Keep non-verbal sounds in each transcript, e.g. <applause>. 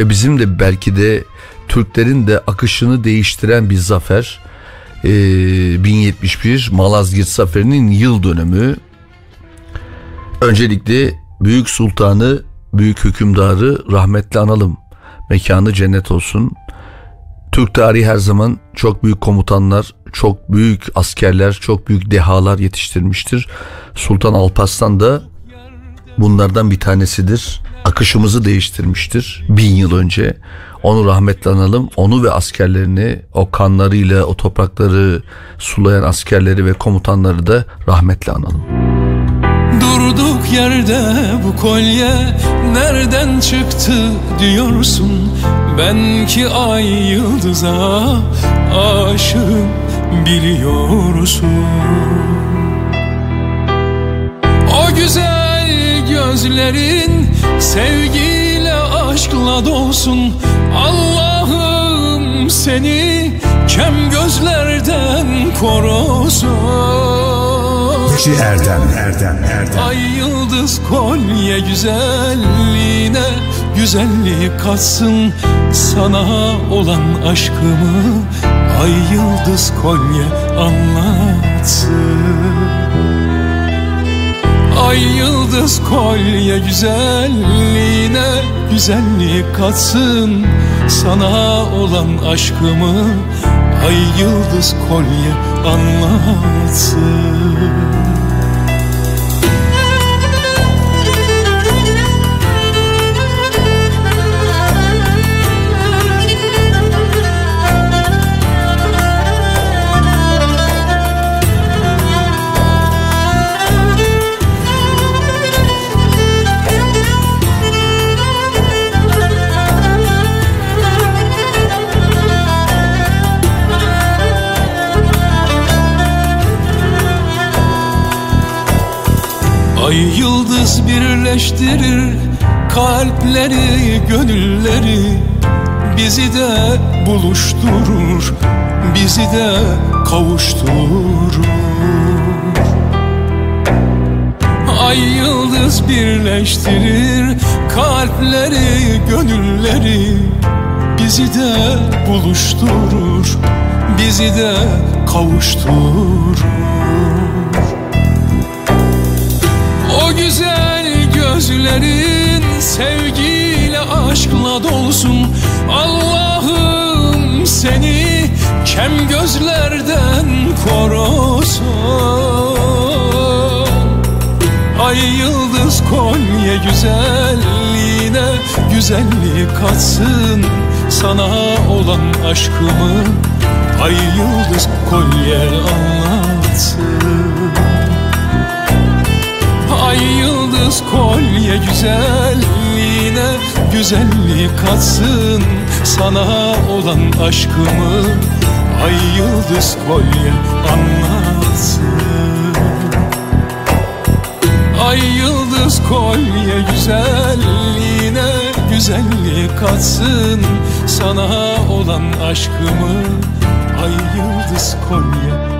ve bizim de belki de Türklerin de akışını değiştiren bir zafer. Ee, 1071 Malazgirt Zaferi'nin yıl dönümü. Öncelikle Büyük Sultanı, Büyük Hükümdarı rahmetli analım. Mekanı cennet olsun. Türk tarihi her zaman çok büyük komutanlar, çok büyük askerler, çok büyük dehalar yetiştirmiştir. Sultan Alparslan da bunlardan bir tanesidir. Akışımızı değiştirmiştir bin yıl önce. Onu rahmetle analım. Onu ve askerlerini o kanlarıyla o toprakları sulayan askerleri ve komutanları da rahmetle analım. Durduk yerde bu kolye nereden çıktı diyorsun Ben ki ay yıldıza aşığım biliyorsun gözlerin sevgiyle aşkla dolsun. Allah'ım seni kem gözlerden korusun. Nöbetçi Erdem Erdem Erdem. Ay yıldız kolye güzelliğine Güzelliği katsın. Sana olan aşkımı Ay yıldız kolye anlatsın Ay yıldız kolye güzelliğine Güzelliği katsın. Sana olan aşkımı Ay yıldız kolye anlatsın Ay yıldız birleştirir kalpleri, gönülleri. Bizi de buluşturur, bizi de kavuşturur. Ay yıldız birleştirir kalpleri, gönülleri. Bizi de buluşturur, bizi de kavuşturur gözlerin sevgiyle aşkla dolsun. Allah'ım seni kem gözlerden korusun. Ay yıldız kolye güzelliğine güzelliği katsın. Sana olan aşkımı ay yıldız kolye anlatsın Ay yıldız kolye güzelliğine Güzelliği katsın sana olan aşkımı. Ay yıldız kolye anlatsın. Ay yıldız kolye güzelliğine Güzelliği katsın sana olan aşkımı. Ay yıldız kolye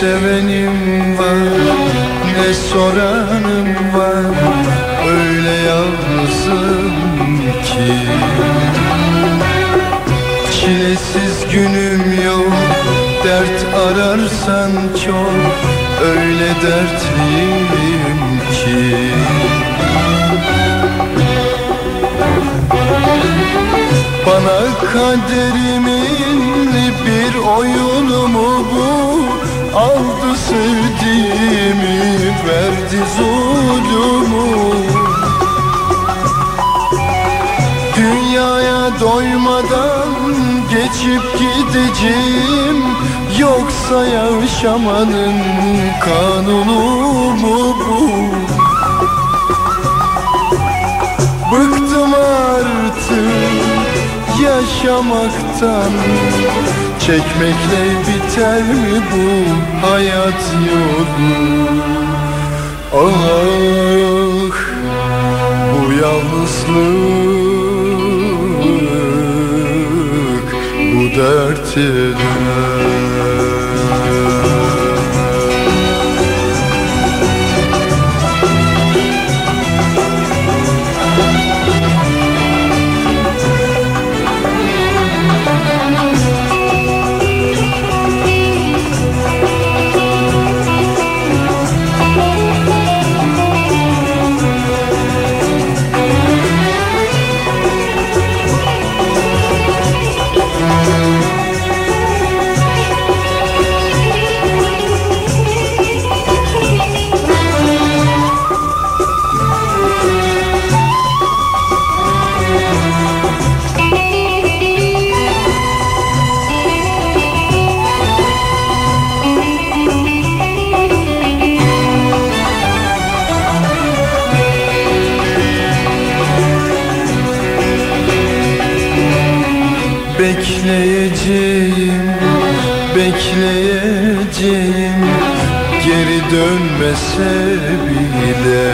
sevenim var Ne soranım var Öyle yalnızım ki. Çilesiz günüm yok Dert ararsan çok Öyle dertliyim ki. Bana kaderimin bir oyunu mu bu? Aldı sevdiğimi verdi zulümü. Dünyaya doymadan geçip gideceğim. Yoksa yaşamanın kanunu mu bu? Bıktım artık yaşamaktan. Çekmekle biter mi bu hayat yolu Ah bu yalnızlık bu dert Bekleyeceğim, bekleyeceğim. Geri dönmese bile.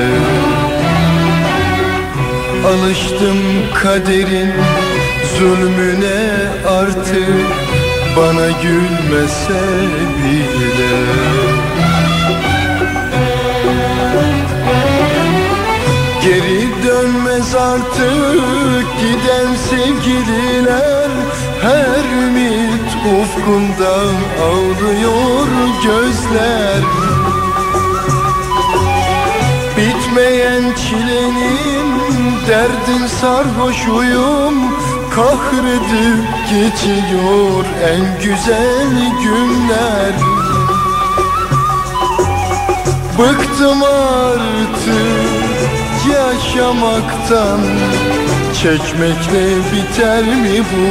Alıştım kaderin zulmüne artık. Bana gülmese bile. Geri dönmez artık giden sevgililer ufkunda ağlıyor gözler. Bitmeyen çilenin derdin sarhoşuyum. Kahredip geçiyor en güzel günler. Bıktım artık yaşamaktan Çekmekle biter mi bu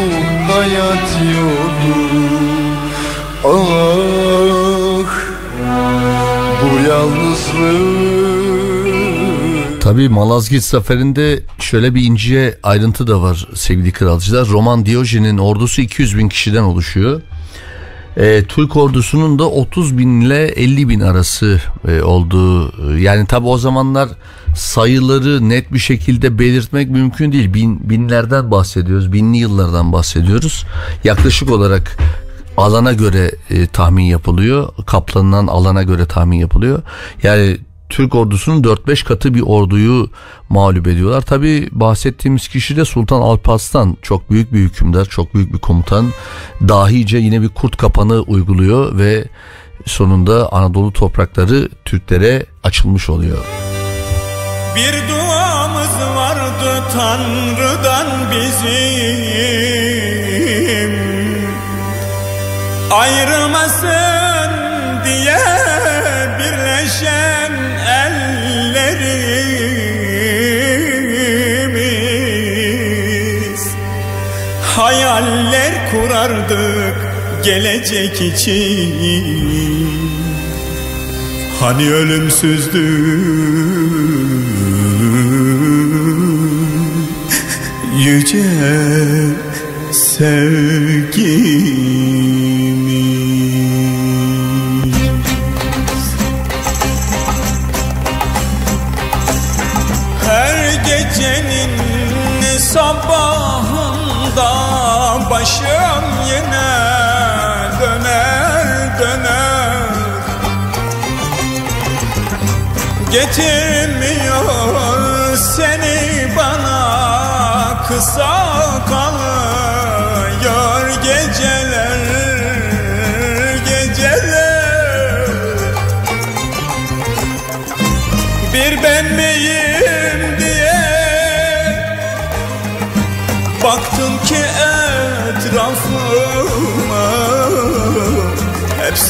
hayat yolu Ah bu yalnızlık Tabii Malazgirt zaferinde şöyle bir ince ayrıntı da var sevgili kralcılar. Roman Diyojen'in ordusu 200 bin kişiden oluşuyor. E, Türk ordusunun da 30 bin ile 50 bin arası e, olduğu yani tabi o zamanlar sayıları net bir şekilde belirtmek mümkün değil. Bin, binlerden bahsediyoruz binli yıllardan bahsediyoruz yaklaşık olarak alana göre e, tahmin yapılıyor kaplanılan alana göre tahmin yapılıyor yani Türk ordusunun 4-5 katı bir orduyu mağlup ediyorlar. Tabi bahsettiğimiz kişi de Sultan Alparslan çok büyük bir hükümdar, çok büyük bir komutan. Dahice yine bir kurt kapanı uyguluyor ve sonunda Anadolu toprakları Türklere açılmış oluyor. Bir duamız vardı Tanrı'dan bizim Ayrılmasın diye birleşen Kurardık gelecek için. Hani ölümsüzdü yüce sevgimiz. Her gecenin sabahında başım yine döner döner. Getirmiyor seni bana kısa kalıyor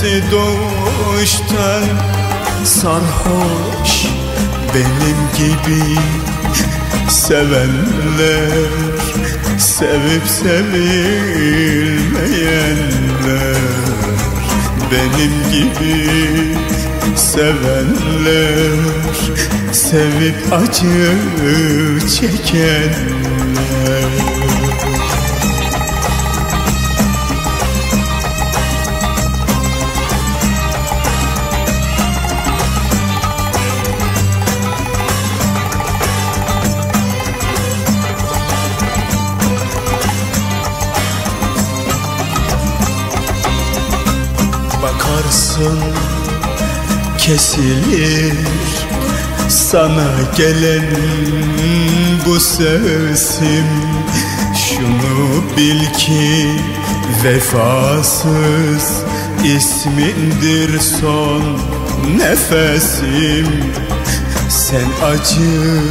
Hepsi doğuştan sarhoş Benim gibi sevenler Sevip sevilmeyenler Benim gibi sevenler Sevip acı çekenler kesilir. Sana gelen bu sesim Şunu bil ki vefasız ismindir son nefesim. Sen acı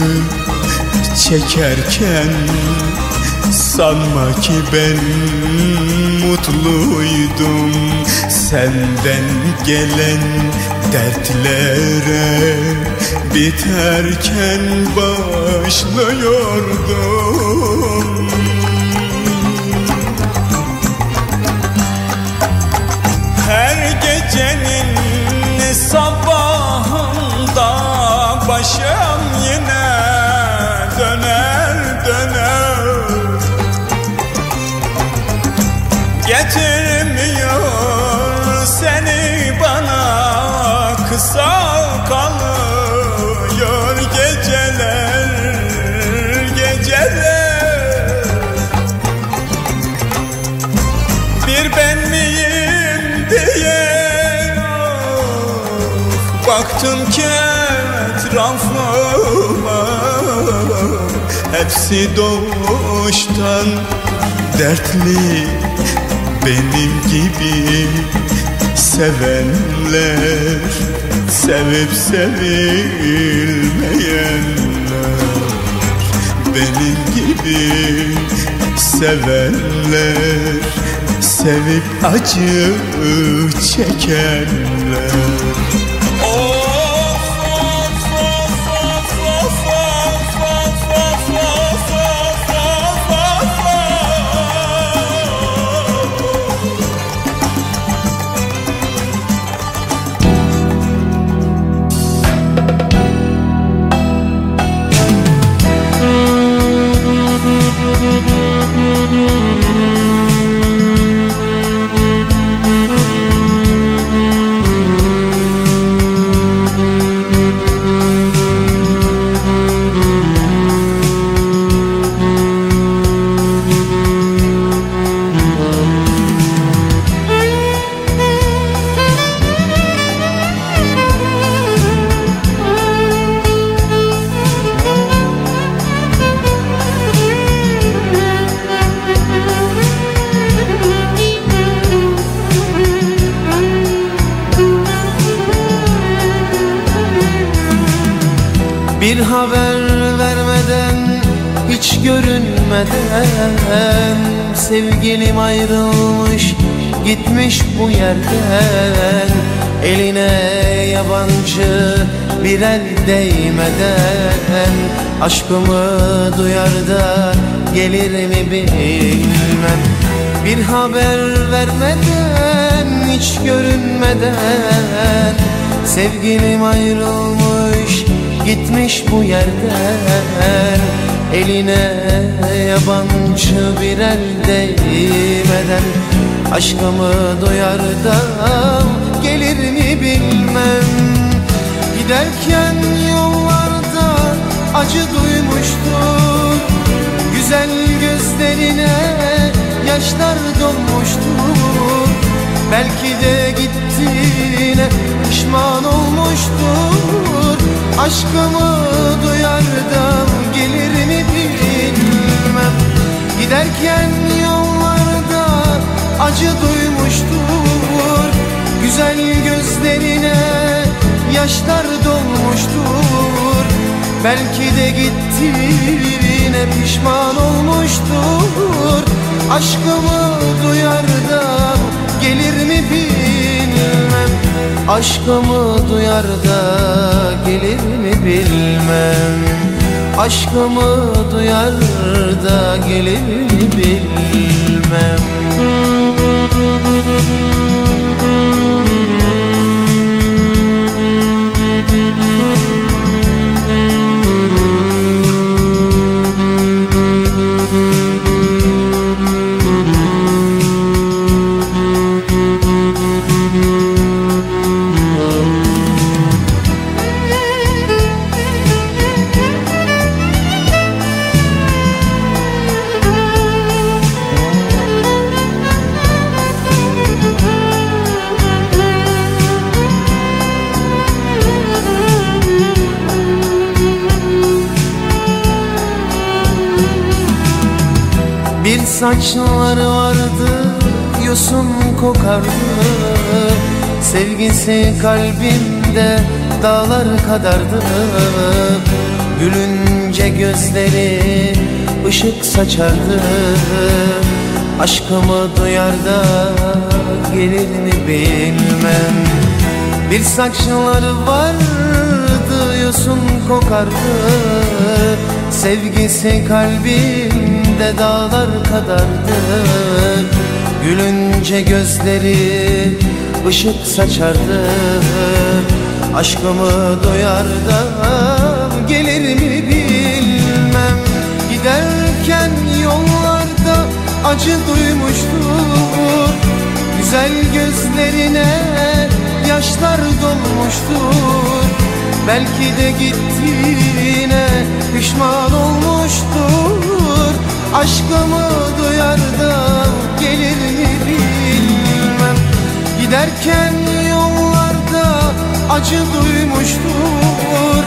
çekerken Sanma ki ben mutluydum. Senden gelen dertlere Biterken başlıyordum Hepsi doğuştan dertli benim gibi sevenler Sevip sevilmeyenler. Benim gibi sevenler Sevip acı çekenler Sevgilim ayrılmış gitmiş bu yerden. Eline yabancı bir el değmeden. Aşkımı duyar da gelir mi bilmem. Bir haber vermeden hiç görünmeden. Sevgilim ayrılmış gitmiş bu yerden Eline yabancı bir el değmeden Aşkımı duyar da gelir mi bilmem. Giderken yollarda acı duymuştum. Güzel gözlerine yaşlar dolmuştur Belki de gittiğine pişman olmuştur Aşkımı duyar da gelir mi bilmem. Giderken yollarda acı duymuştur. Güzel gözlerine yaşlar dolmuştur. Belki de gittiğine pişman olmuştur. Aşkımı duyar da gelir mi bilmem Aşkımı duyar da gelir mi bilmem. Aşkımı duyar da gelir mi bilmem kokardı Sevgisi kalbimde dağlar kadardı. Gülünce gözleri ışık saçardı. Aşkımı duyar da gelir mi bilmem. Bir saçları vardı yosun kokardı. Sevgisi kalbimde dağlar kadardı Gülünce gözleri ışık saçardı. Aşkımı duyar da gelir mi bilmem. Giderken yollarda acı duymuştur. Güzel gözlerine yaşlar dolmuştur. Belki de gittiğine pişman olmuştur. Aşkımı duyar da gelir mi bilmem. Giderken yollarda acı duymuştur.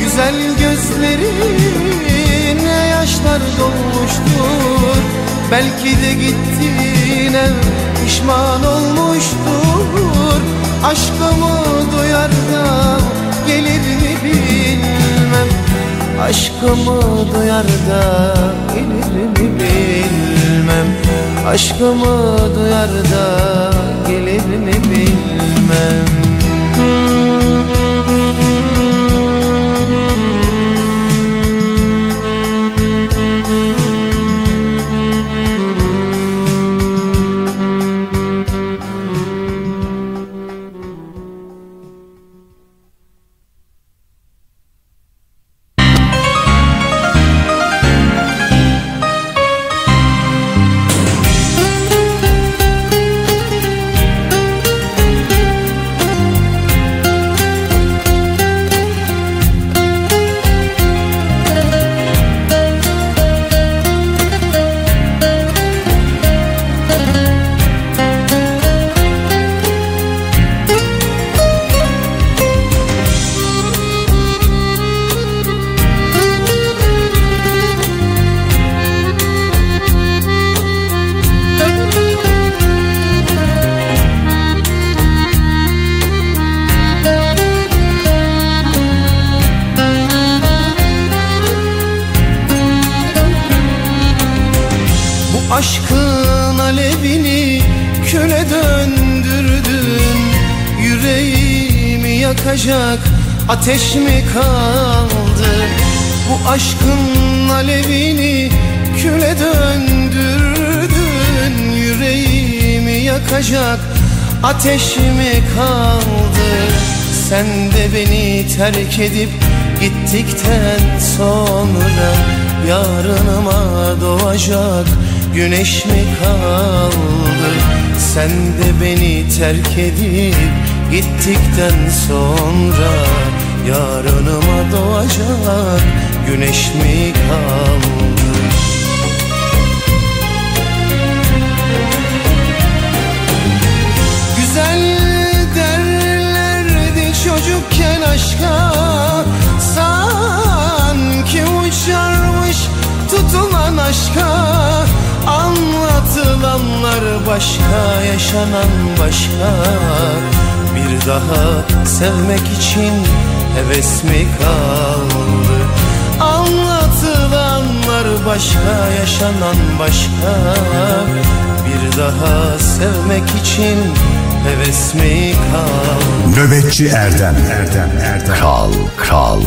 Güzel gözlerine yaşlar dolmuştur. Belki de gittiğine pişman olmuştur. Aşkımı duyar da gelir mi bilmem. Aşkımı duyar da gelir mi bilmem Aşkımı duyar da gelir mi bilmem ateş mi kaldı. Sen de beni terk edip gittikten sonra Yarınıma doğacak güneş mi kaldı? Sen de beni terk edip gittikten sonra Yarınıma doğacak güneş mi kaldı aşka Sanki uçarmış tutulan aşka Anlatılanlar başka, yaşanan başka. Bir daha sevmek için heves mi kaldı? Anlatılanlar başka, yaşanan başka. Bir daha sevmek için heves mi kaldı Nöbetçi Erdem. Erdem Erdem. Kral, kral.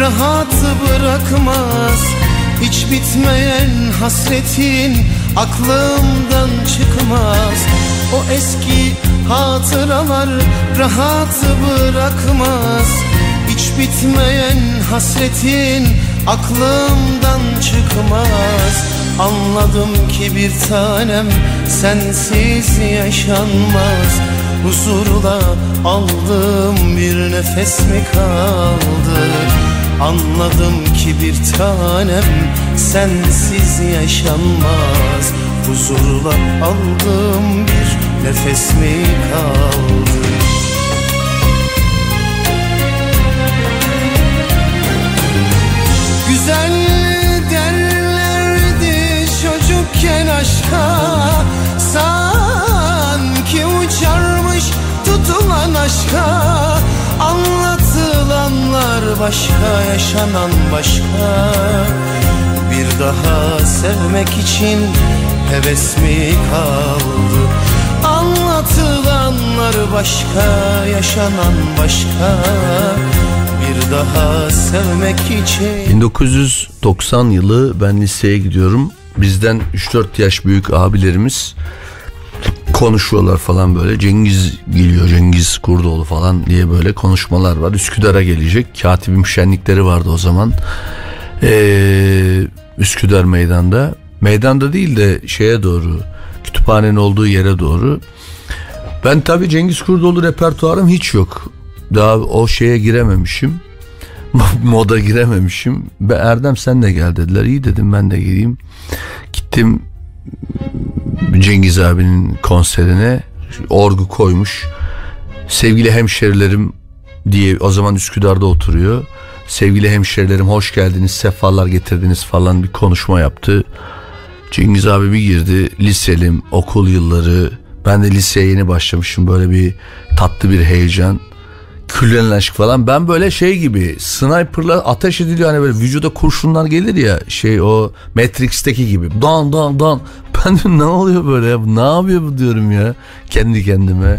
Rahat bırakmaz. Hiç bitmeyen hasretin aklımdan çıkmaz. O eski hatıralar rahat bırakmaz. Hiç bitmeyen hasretin aklımdan çıkmaz. Anladım ki bir tanem sensiz yaşanmaz. Huzurla aldığım bir nefes mi kaldı Anladım ki bir tanem sensiz yaşanmaz. Huzurla aldığım bir nefes mi kaldı? Güzel derlerdi çocukken aşka. Sanki uçarmış tutulan aşka Anlatılanlar başka yaşanan başka. Bir daha sevmek için heves mi kaldı? Anlatılanlar başka yaşanan başka. Bir daha sevmek için. 1990 yılı ben liseye gidiyorum. Bizden 3-4 yaş büyük abilerimiz konuşuyorlar falan böyle. Cengiz geliyor Cengiz Kurdoğlu falan diye böyle konuşmalar var. Üsküdar'a gelecek. Katibim şenlikleri vardı o zaman. Ee, Üsküdar meydanda. Meydanda değil de şeye doğru kütüphanenin olduğu yere doğru. Ben tabii Cengiz Kurdoğlu repertuarım hiç yok. Daha o şeye girememişim. <laughs> Moda girememişim. Erdem sen de gel dediler. İyi dedim ben de geleyim. Gittim Cengiz abinin konserine. Orgu koymuş. Sevgili hemşerilerim diye o zaman Üsküdar'da oturuyor. Sevgili hemşerilerim hoş geldiniz, sefalar getirdiniz falan bir konuşma yaptı. Cengiz abi bir girdi. Liselim, okul yılları. Ben de liseye yeni başlamışım. Böyle bir tatlı bir heyecan. Küllen aşk falan. Ben böyle şey gibi sniperla ateş ediliyor. Hani böyle vücuda kurşunlar gelir ya. Şey o Matrix'teki gibi. Dan dan dan. Ben de ne oluyor böyle ya? Ne yapıyor bu diyorum ya. Kendi kendime.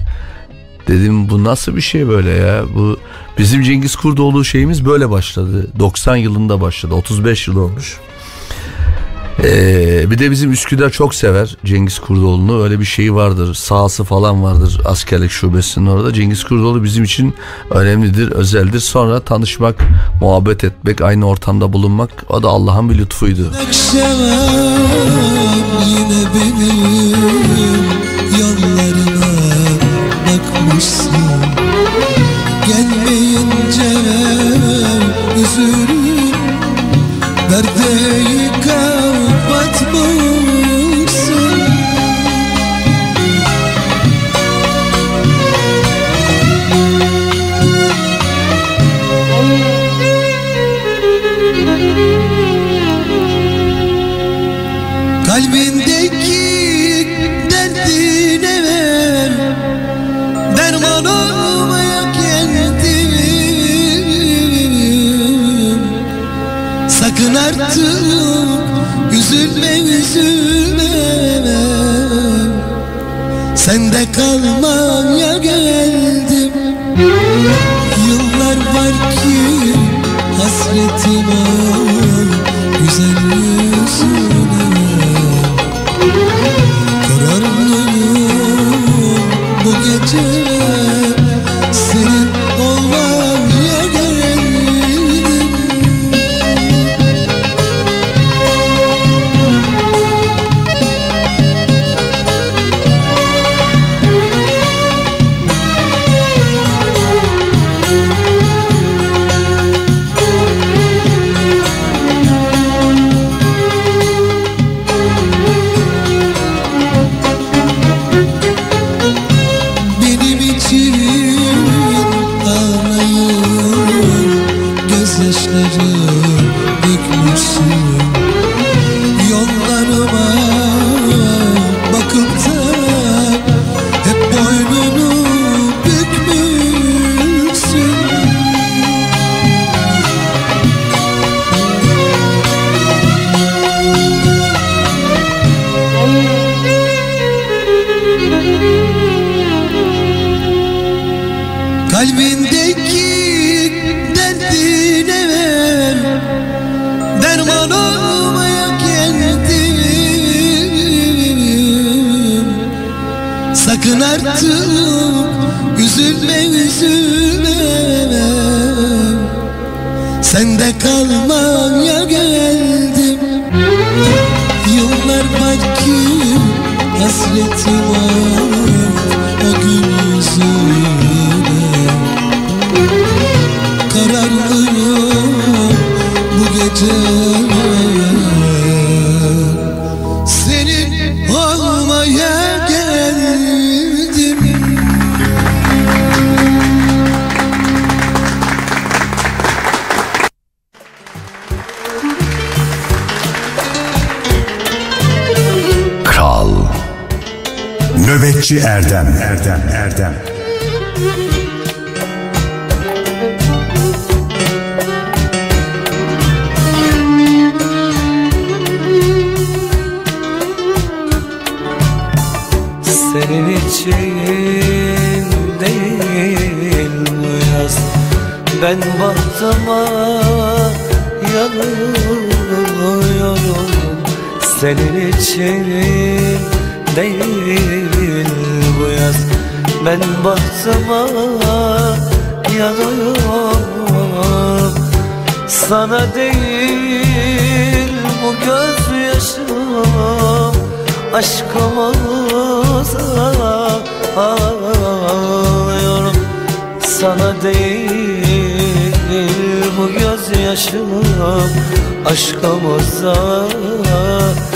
Dedim bu nasıl bir şey böyle ya? Bu bizim Cengiz Kurdoğlu şeyimiz böyle başladı. 90 yılında başladı. 35 yıl olmuş. Ee, bir de bizim Üsküdar çok sever Cengiz Kurdoğlu'nu. Öyle bir şeyi vardır. Sahası falan vardır askerlik şubesinin orada. Cengiz Kurdoğlu bizim için önemlidir, özeldir. Sonra tanışmak, muhabbet etmek, aynı ortamda bulunmak o da Allah'ın bir lütfuydu. Akşam yine benim Sende kalmaya geldim Come Nöbetçi Erdem. Erdem Erdem. Senin için değil bu yaz. Ben bahtıma yanıyorum Senin için değil bu yaz. Ben bahtıma yanıyorum. Sana değil bu gözyaşım. Aşkımıza ağlıyorum. Sana değil bu gözyaşım. Aşkımıza ağlıyorum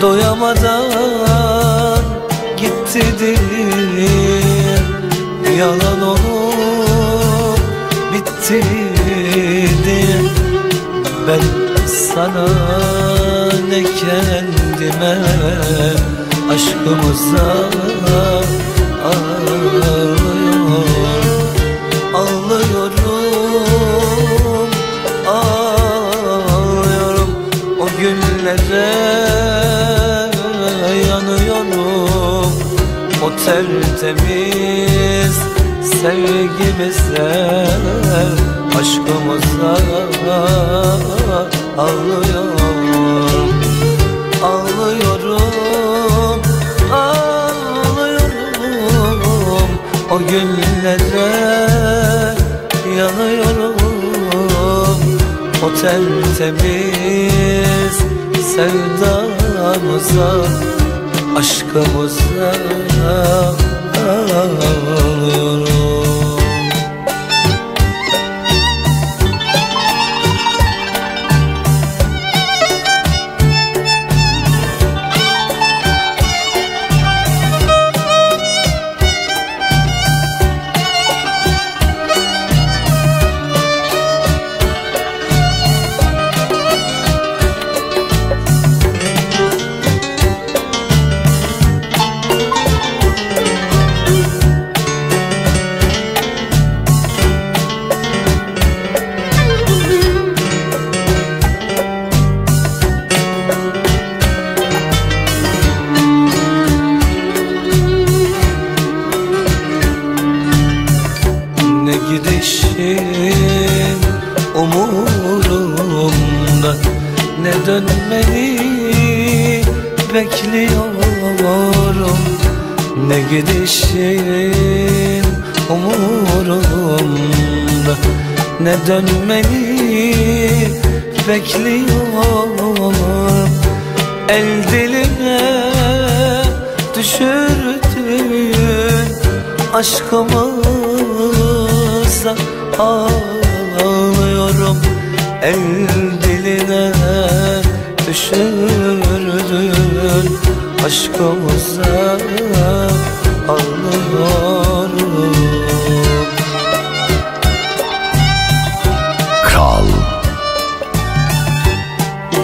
Doyamadan gitti dilim. Yalan olup bitti dilim. Ben sana ne kendime Aşkımıza tertemiz sevgimize Aşkımıza ağlıyorum Ağlıyorum, ağlıyorum. O günlere yanıyorum. O tertemiz sevdamıza Aşkımıza ağlıyorum düşürdün aşkımıza ağlıyorum Kral.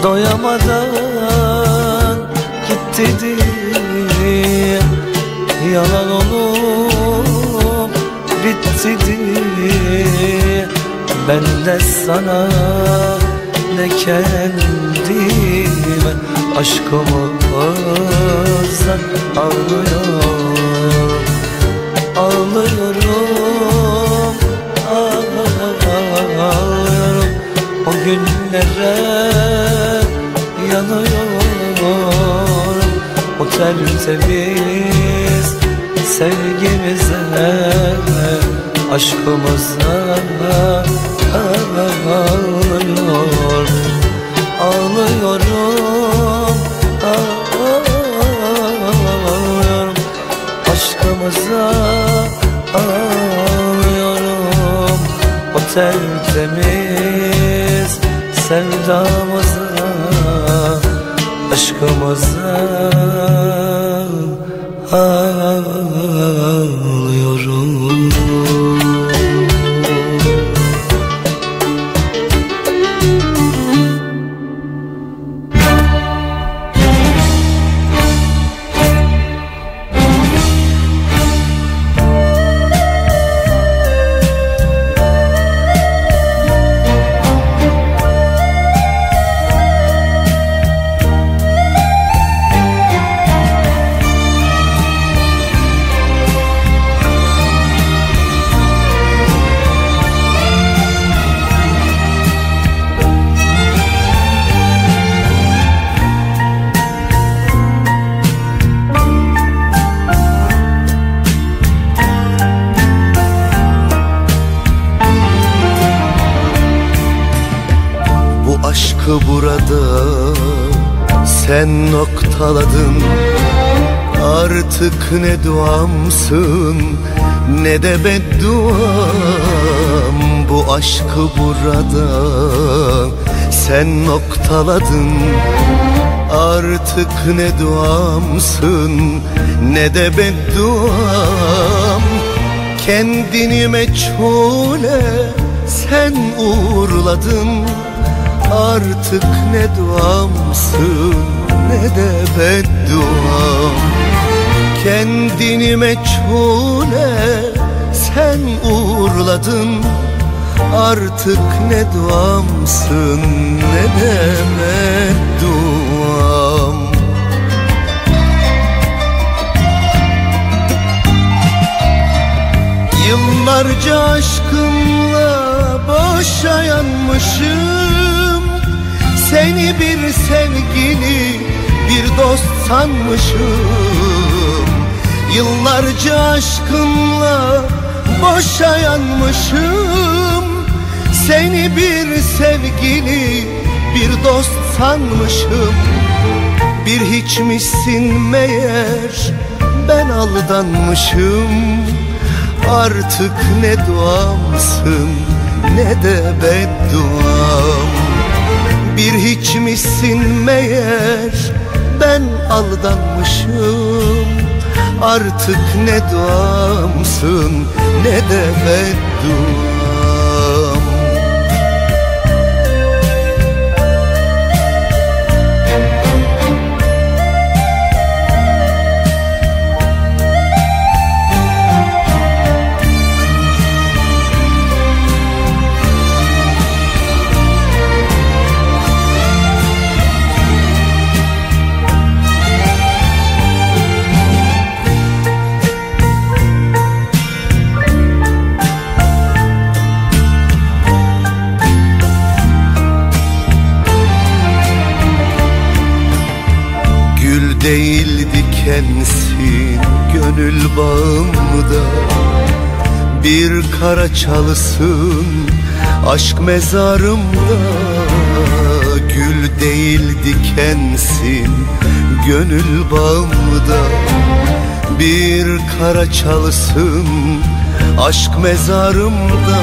Doyamadan gitti diye Yalan olup bitti diye Ben de sana ne kendime Aşkımızdan ağlıyorum Ağlıyorum Ağlıyorum. O günlere yanıyorum. O tertemiz sevgimize Aşkımıza ağlıyorum Ağlıyorum Ağlıyorum. Aşkımıza ağlıyorum. O tertemiz sevdamıza Aşkımıza. ağlıyorum Artık ne duamsın ne de bedduam. Bu aşkı burada sen noktaladın. Artık ne duamsın ne de bedduam. Kendini meçhule sen uğurladın. Artık ne duamsın ne de bedduam Kendini meçhule sen uğurladın. Artık ne duamsın ne de bedduam Yıllarca aşkınla boşa yanmışım. Seni bir sevgili, bir dost sanmışım Yıllarca aşkınla boşa yanmışım. Seni bir sevgili, bir dost sanmışım. Bir hiçmişsin meğer ben aldanmışım. Artık ne duamsın ne de bedduam. Bir hiçmişsin meğer ben aldanmışım Artık ne duamsın ne de bedduam dikensin gönül bağımda. Bir kara çalısın aşk mezarımda. Gül değil dikensin gönül bağımda. Bir kara çalısın aşk mezarımda.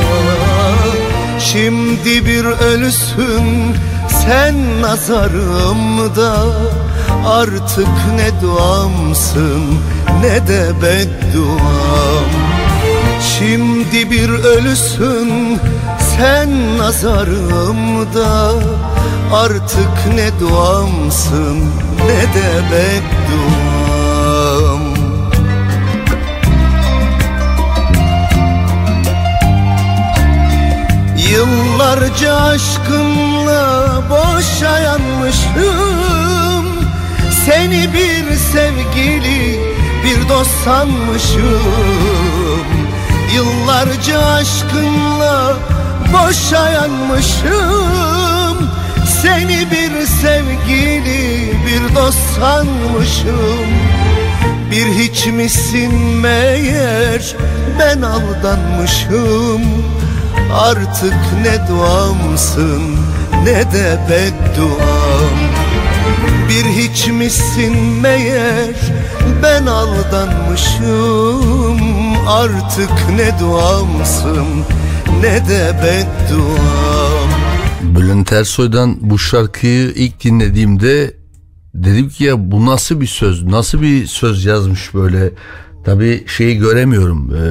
Şimdi bir ölüsün sen nazarımda Artık ne duamsın ne de bedduam. Şimdi bir ölüsün sen nazarımda. Artık ne duamsın ne de bedduam. Yıllarca aşkınla boşa yanmışım Seni bir sevgili bir dost sanmışım. Yıllarca aşkınla boşa yanmışım Seni bir sevgili bir dost sanmışım. Bir hiç misin meğer ben aldanmışım. Artık ne duamsın ne de bedduam Bir hiç misin meğer ben aldanmışım. Artık ne duamsın ne de bedduam. Bülent Ersoy'dan bu şarkıyı ilk dinlediğimde dedim ki ya bu nasıl bir söz nasıl bir söz yazmış böyle? Tabi şeyi göremiyorum ee,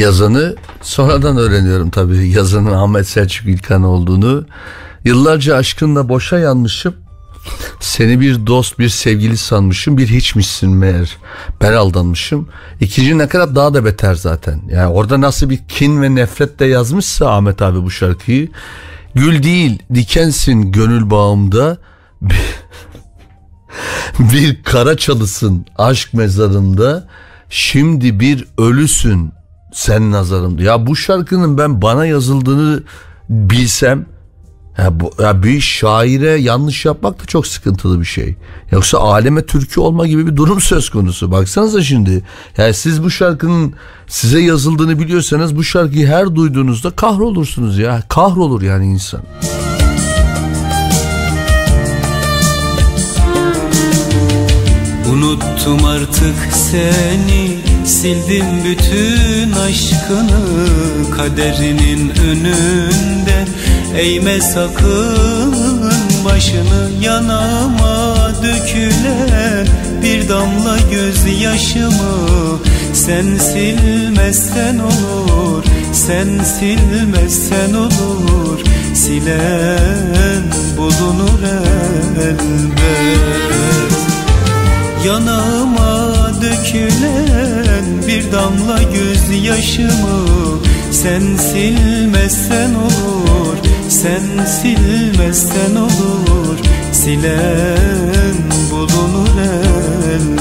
yazanı. Sonradan öğreniyorum tabi <laughs> yazanın Ahmet Selçuk İlkan olduğunu. Yıllarca aşkınla boşa yanmışım seni bir dost bir sevgili sanmışım bir hiçmişsin meğer. Ben aldanmışım. İkinci nakarat daha da beter zaten. Yani orada nasıl bir kin ve nefret de yazmışsa Ahmet abi bu şarkıyı Gül değil dikensin gönül bağımda. Bir <laughs> kara çalısın aşk mezarında. Şimdi bir ölüsün sen nazarımda. Ya bu şarkının ben bana yazıldığını bilsem ya, bu, ya bir şaire yanlış yapmak da çok sıkıntılı bir şey. Yoksa aleme türkü olma gibi bir durum söz konusu. Baksanıza şimdi. Yani siz bu şarkının size yazıldığını biliyorsanız bu şarkıyı her duyduğunuzda kahrolursunuz ya. Kahrolur yani insan. Unuttum artık seni Sildim bütün aşkını Kaderinin önünde Eğme sakın başını yanama dökülen Bir damla gözyaşımı Sen silmezsen olur Sen silmezsen olur. Silen bulunur elbet. Yanağıma dökülen bir damla gözyaşımı Sen silmezsen olur, sen silmezsen olur Silen bulunur elbet.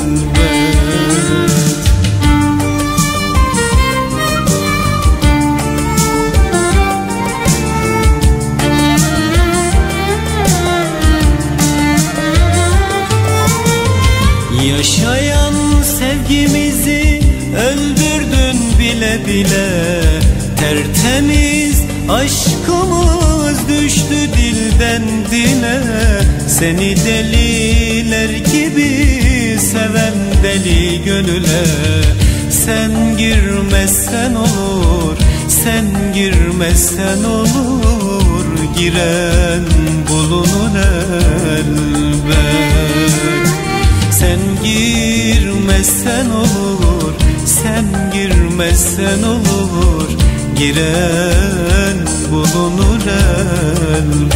Yaşayan sevgimizi öldürdün bile bile. Tertemiz aşkımız düştü dilden dile. Seni deliler gibi seven deli gönüle. Sen girmezsen olur, sen girmezsen olur. Giren bulunur elbet. Sen girmezsen olur Sen girmezsen olur. Giren bulunur elbet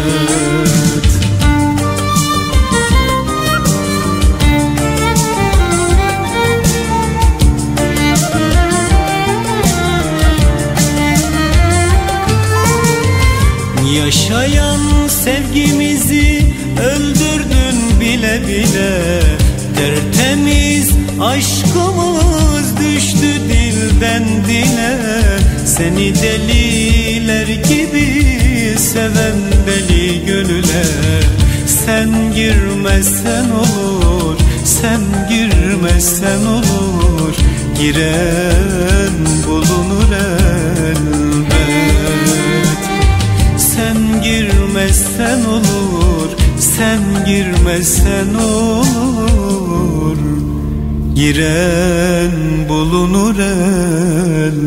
Aşkımız düştü dilden dile. Seni deliler gibi seven deli gönüle. Sen girmesen olur, sen girmesen olur. Giren bulunur elbet. Sen girmesen olur, sen girmesen olur. Giren bulunur elbet.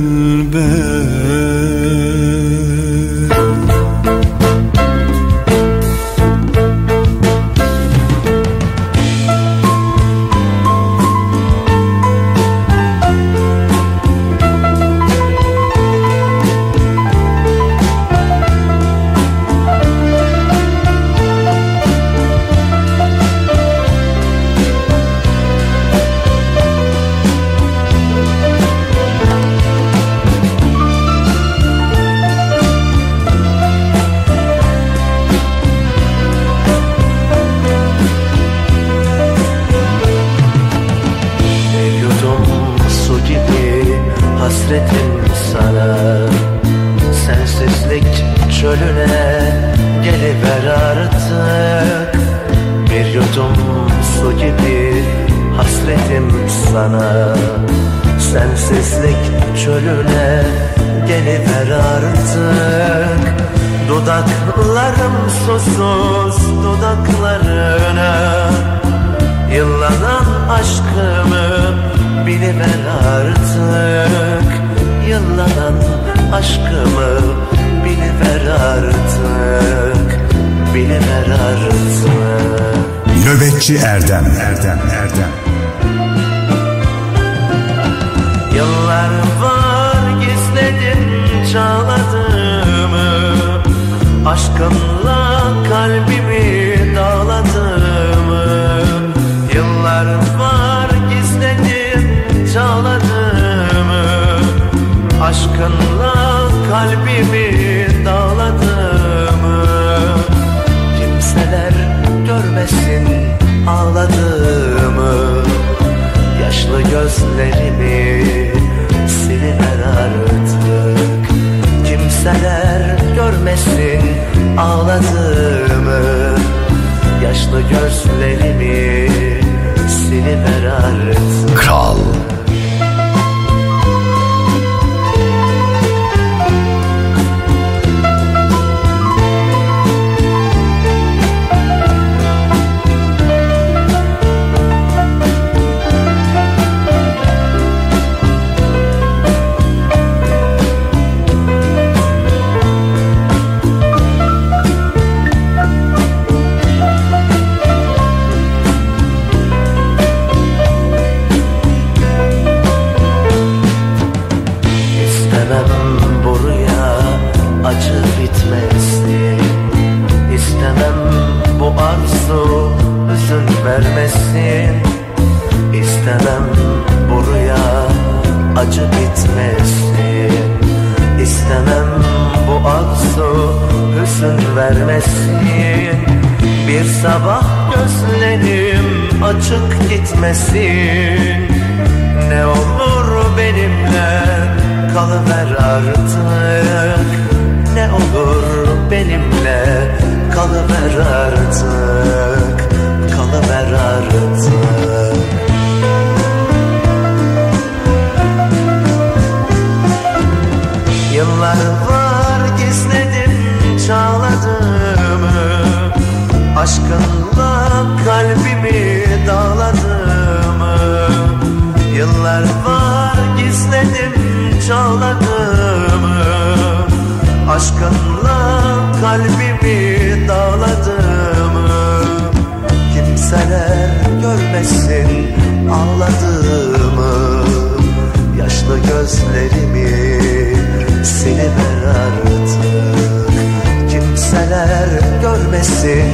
bilirsin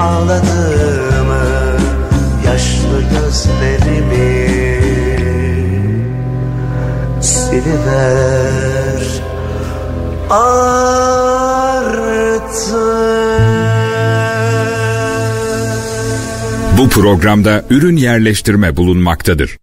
ağladığımı Yaşlı gözlerimi siliver artık Bu programda ürün yerleştirme bulunmaktadır.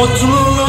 Mutluluk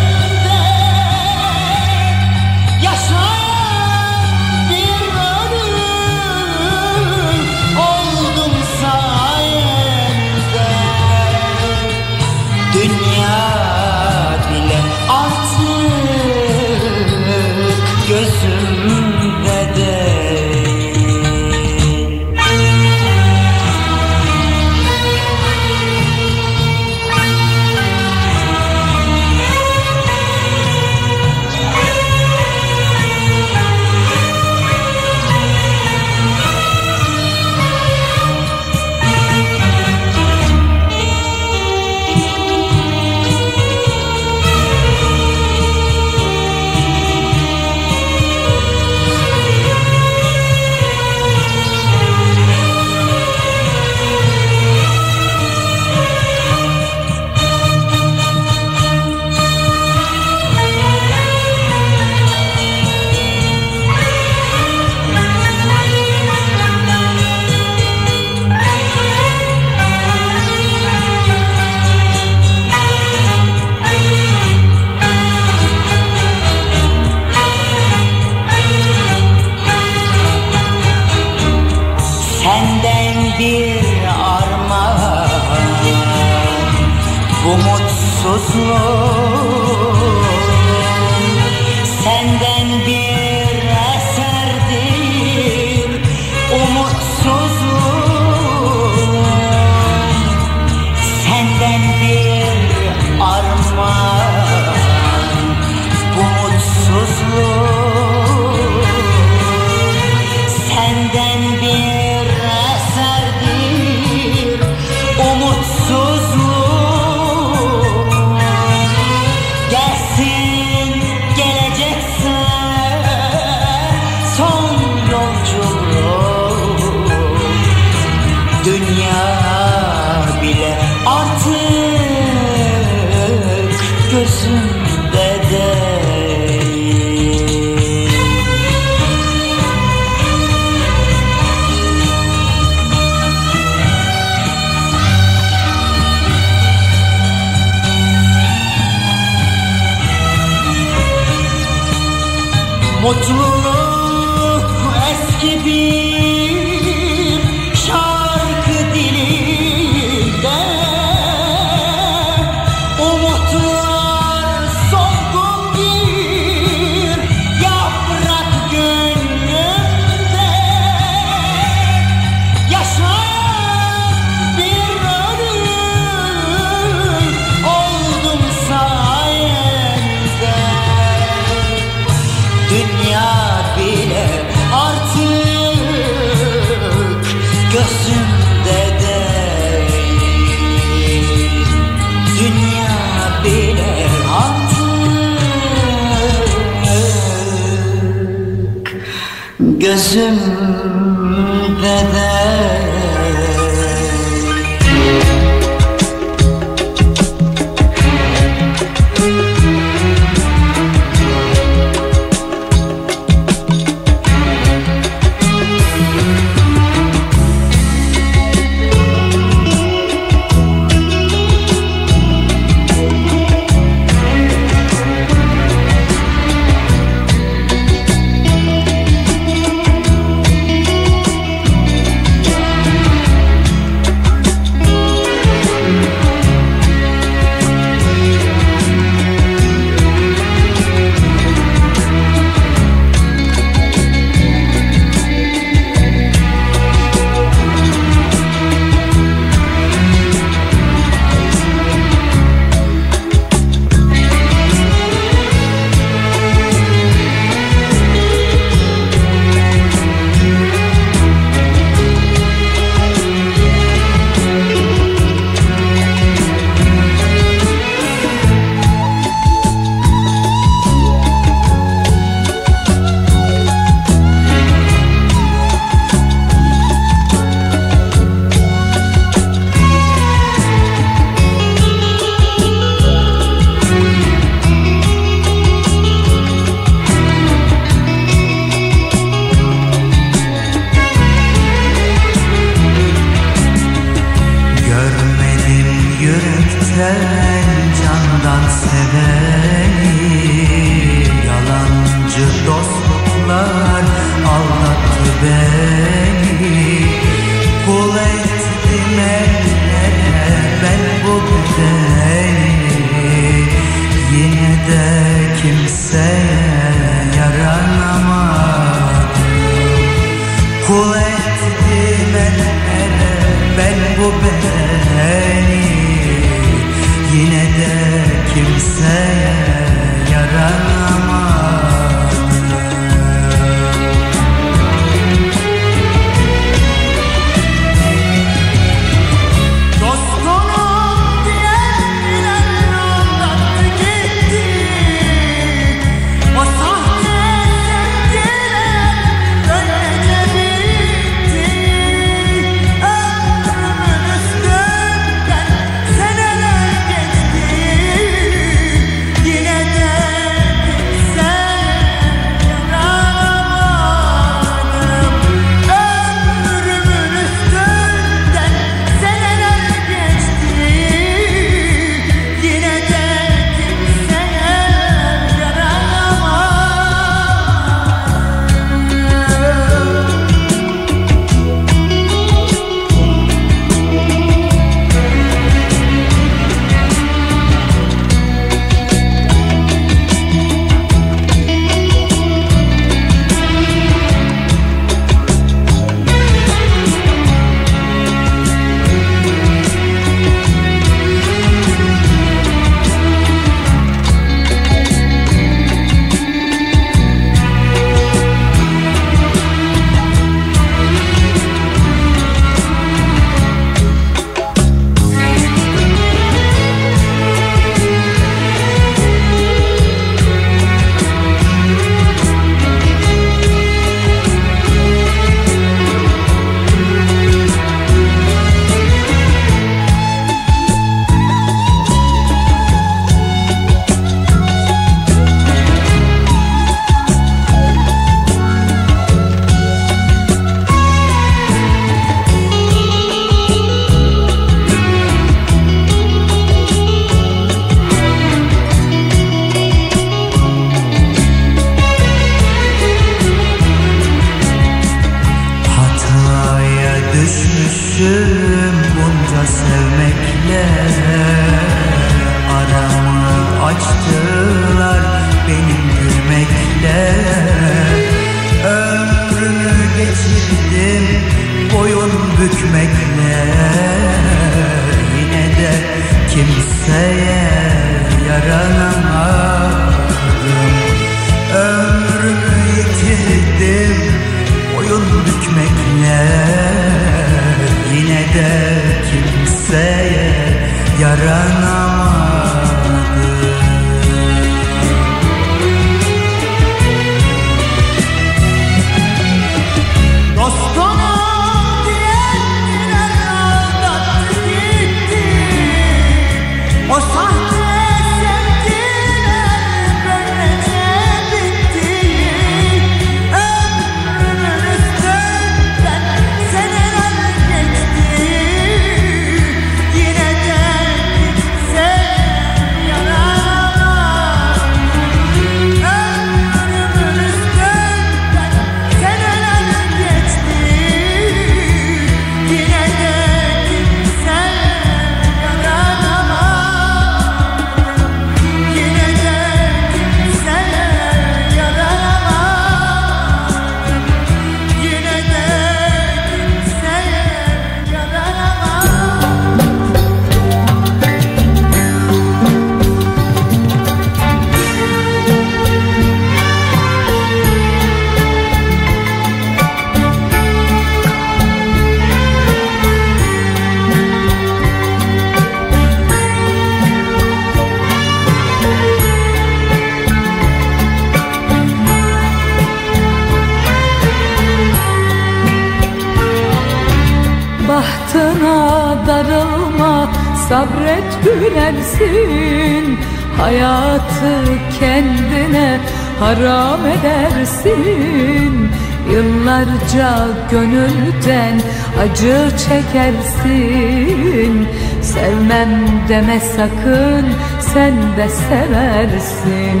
deme sakın sen de seversin.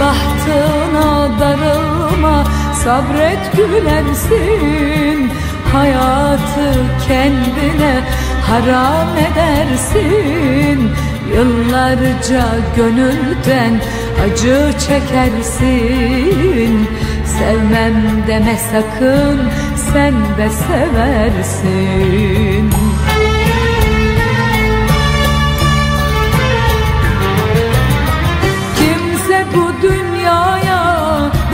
Bahtına darılma Sabret gülersin Hayatı kendine haram edersin. Yıllarca gönülden acı çekersin. Sevmem deme sakın sen de seversin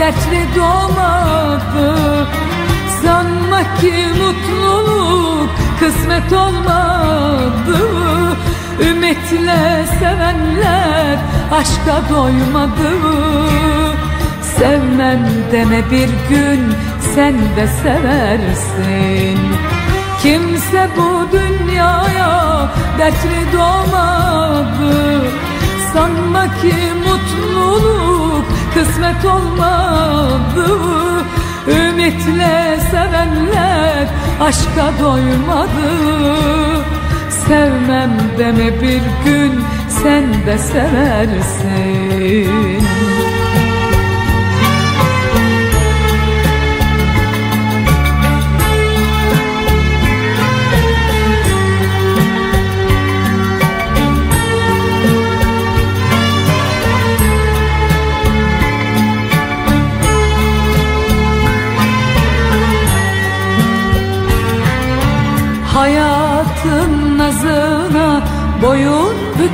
dertli doğmadı Sanma ki mutluluk kısmet olmadı. Ümitle sevenler aşka doymadı. Sevmem deme bir gün sen de seversin. Kimse bu dünyaya dertli doğmadı Sanma ki mutluluk kısmet olmadı Ümitle sevenler aşka doymadı. Sevmem deme bir gün sen de seversin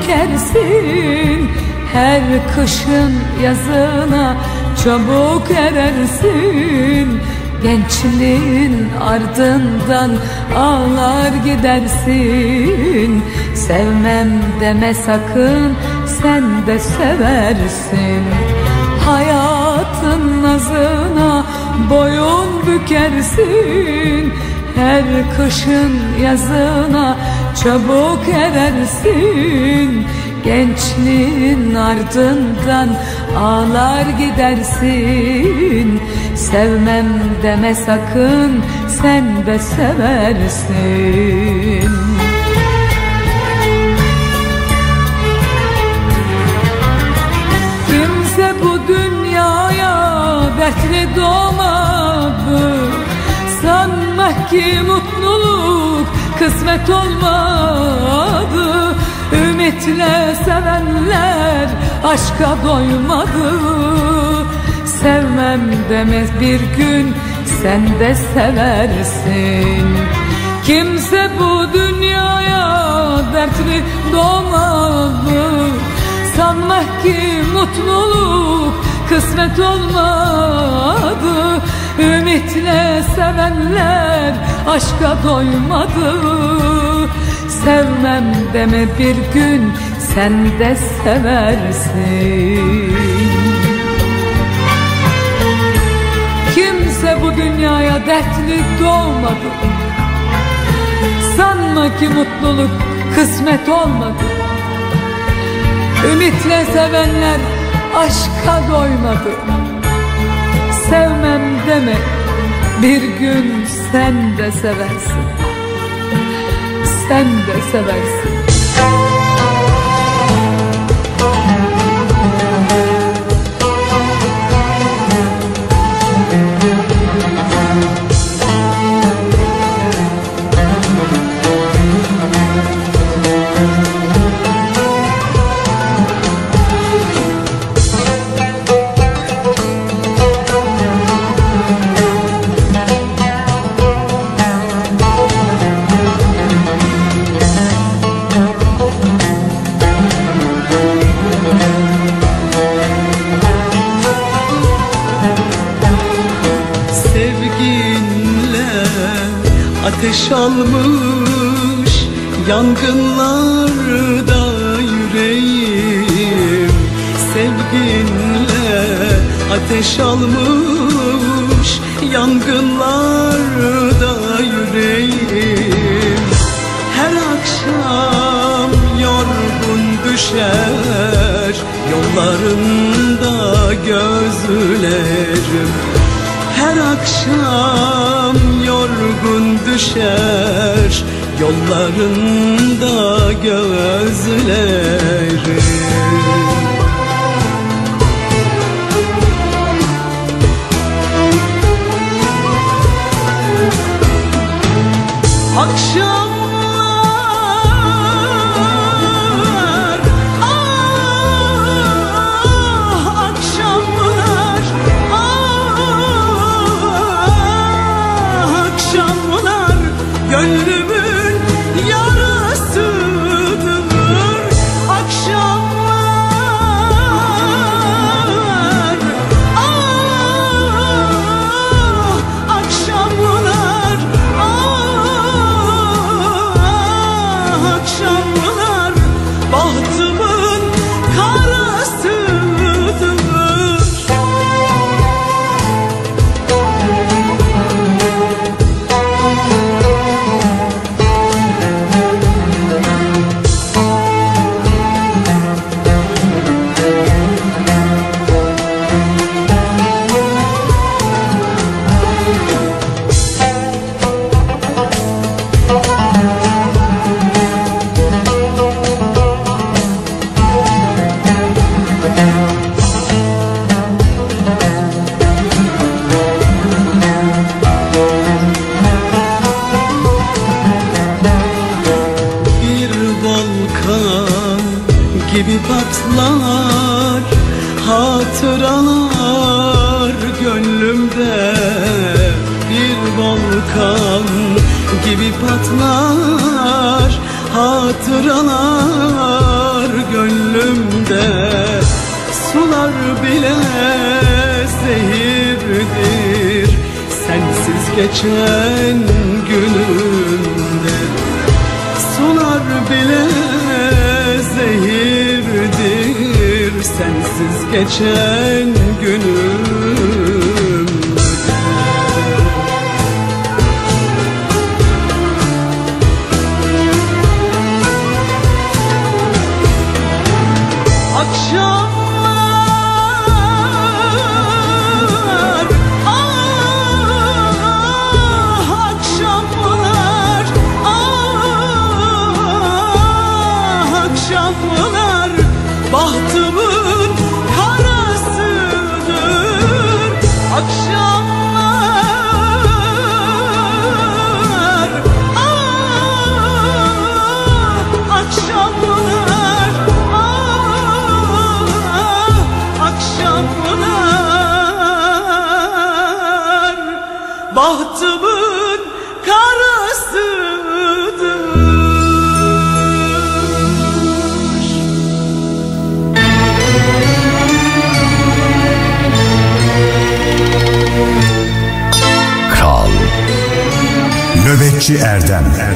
bükersin Her kışın yazına çabuk erersin. Gençliğin ardından ağlar gidersin. Sevmem deme sakın sen de seversin. Hayatın nazına boyun bükersin. Her kışın yazına çabuk erersin Gençliğin ardından ağlar gidersin. Sevmem deme sakın sen de seversin. Kimse bu dünyaya dertli doğmadı Sanma ki mutluluk kısmet olmadı. Ümitle sevenler aşka doymadı. Sevmem demez bir gün sen de seversin. Kimse bu dünyaya dertli doğmadı Sanma ki mutluluk kısmet olmadı Ümitle sevenler aşka doymadı. Sevmem deme bir gün sen de seversin. Kimse bu dünyaya dertli doğmadı. Sanma ki mutluluk kısmet olmadı. Ümitle sevenler aşka doymadı Sevmem deme. Bir gün sen de seversin. Sen de seversin ateş almış Yangınlarda yüreğim. Sevginle ateş almış Yangınlarda yüreğim. Her akşam yorgun düşer Yollarında gözlerim. Her akşam düşer. Yollarında gözlerim geçen günümde Sular bile zehirdir. Sensiz geçen Erdem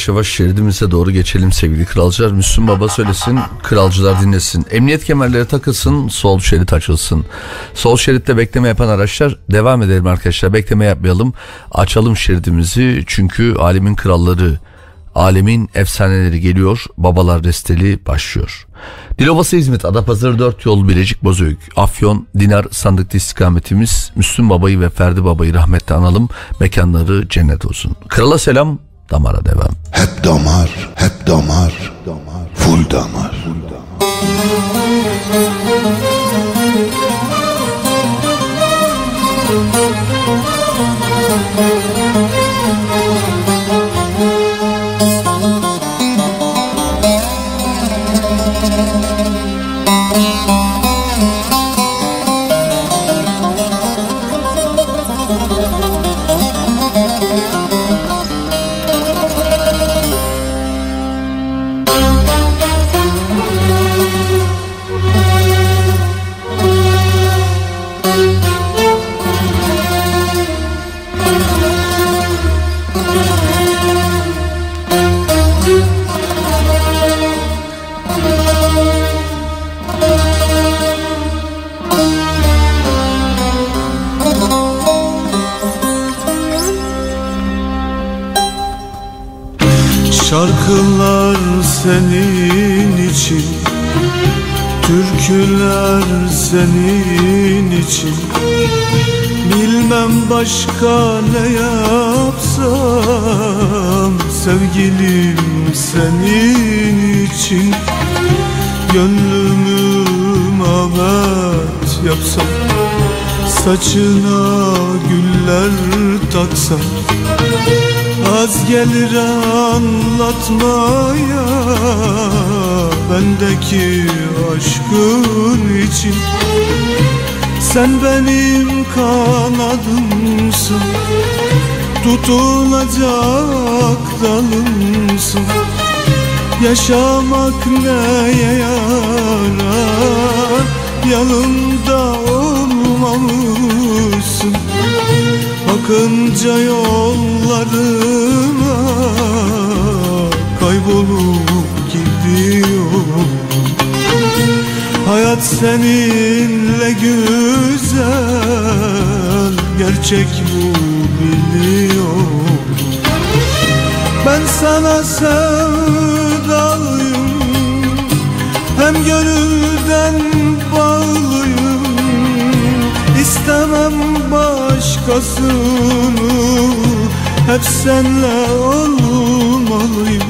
yavaş yavaş şeridimize doğru geçelim sevgili kralcılar. Müslüm Baba söylesin, kralcılar dinlesin. Emniyet kemerleri takılsın, sol şerit açılsın. Sol şeritte bekleme yapan araçlar devam edelim arkadaşlar. Bekleme yapmayalım. Açalım şeridimizi çünkü alemin kralları, alemin efsaneleri geliyor. Babalar desteli başlıyor. Dilovası İzmit, Adapazarı 4 yol Bilecik Bozüyük, Afyon, Dinar sandıklı istikametimiz Müslüm Baba'yı ve Ferdi Baba'yı rahmetle analım. Mekanları cennet olsun. Krala selam, damara devam. Hep damar, hep damar, damar, full damar. Şarkılar senin için Türküler senin için. Bilmem başka ne yapsam Sevgilim senin için. Gönlümü mabet yapsam Saçına güller taksam Az gelir anlatmaya Bendeki aşkın için. Sen benim kanadımsın Tutulacak dalımsın. Yaşamak neye yarar? Yanımda olmalısın Bakınca yollarıma kaybolup gidiyor Hayat seninle güzel Gerçek bu biliyor Ben sana sevdalıyım Hem gönülden İstemem başkasını. Hep senle olmalıyım.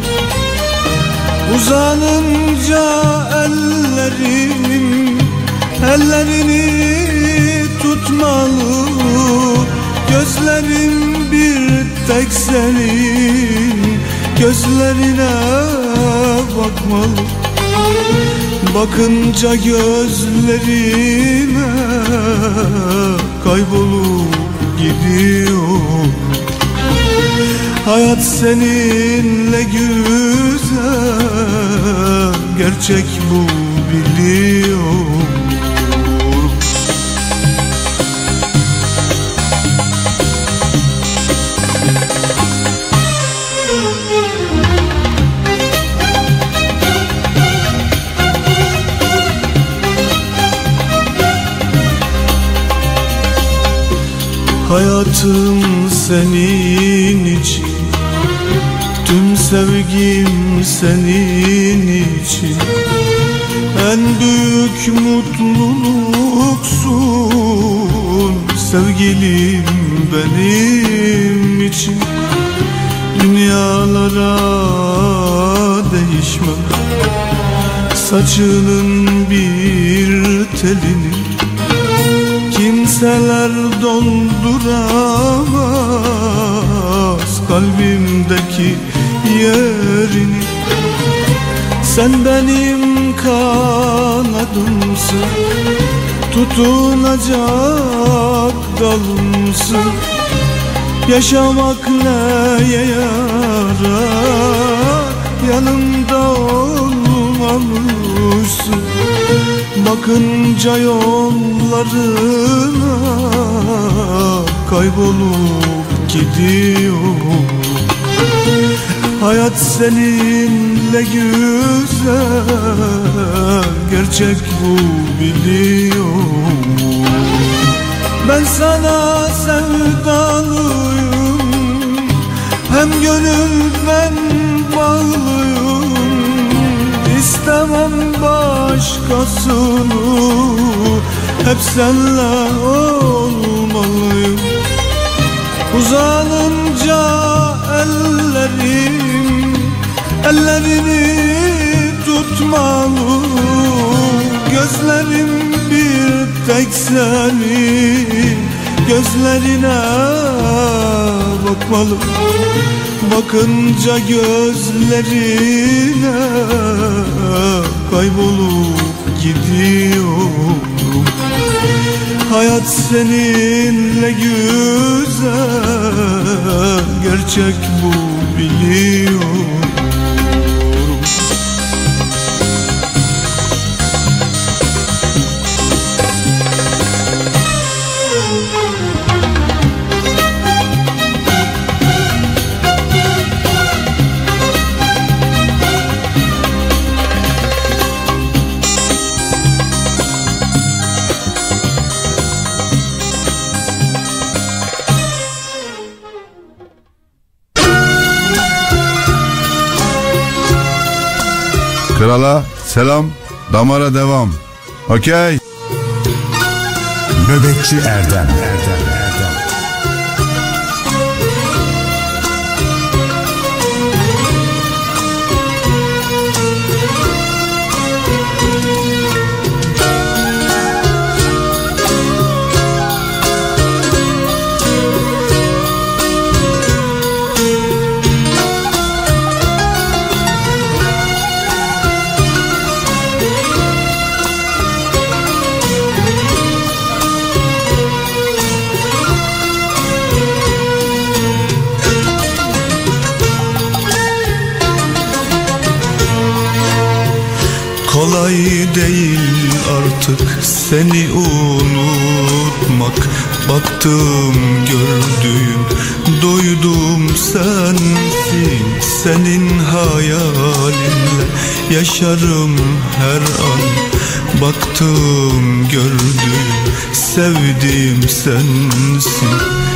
Uzanınca ellerim Ellerini tutmalı. Gözlerim bir tek senin. Gözlerine bakmalı Bakınca gözlerime kaybolup gidiyor. Hayat seninle güzel Gerçek bu biliyor Hayatım senin için. Tüm sevgim senin için. En büyük mutluluksun. Sevgilim benim için. Dünyalara değişmem Saçının bir telini dolduramaz Kalbimdeki yerini. Sen benim kanadımsın Tutunacak dalımsın. Yaşamak neye yarar? Yanımda olmamışsın Bakınca yollarına Kaybolup gidiyor. Hayat seninle güzel Gerçek bu biliyorum Ben sana sevdalıyım Hem gönülden bağlıyım. İstemem başkasını Hep senle olmalıyım. Uzanınca ellerim Ellerini tutmalı. Gözlerim bir tek senin Gözlerine bakmalı. Bakınca gözlerine Kaybolup gidiyorum. Hayat seninle güzel Gerçek bu biliyorum Krala selam, damara devam. Okey. Nöbetçi Erdem Erdem Kolay değil artık seni unutmak. Baktım gördüğüm duydum sensin. Senin hayalinle yaşarım her an. Baktım gördüğüm sevdiğim sensin.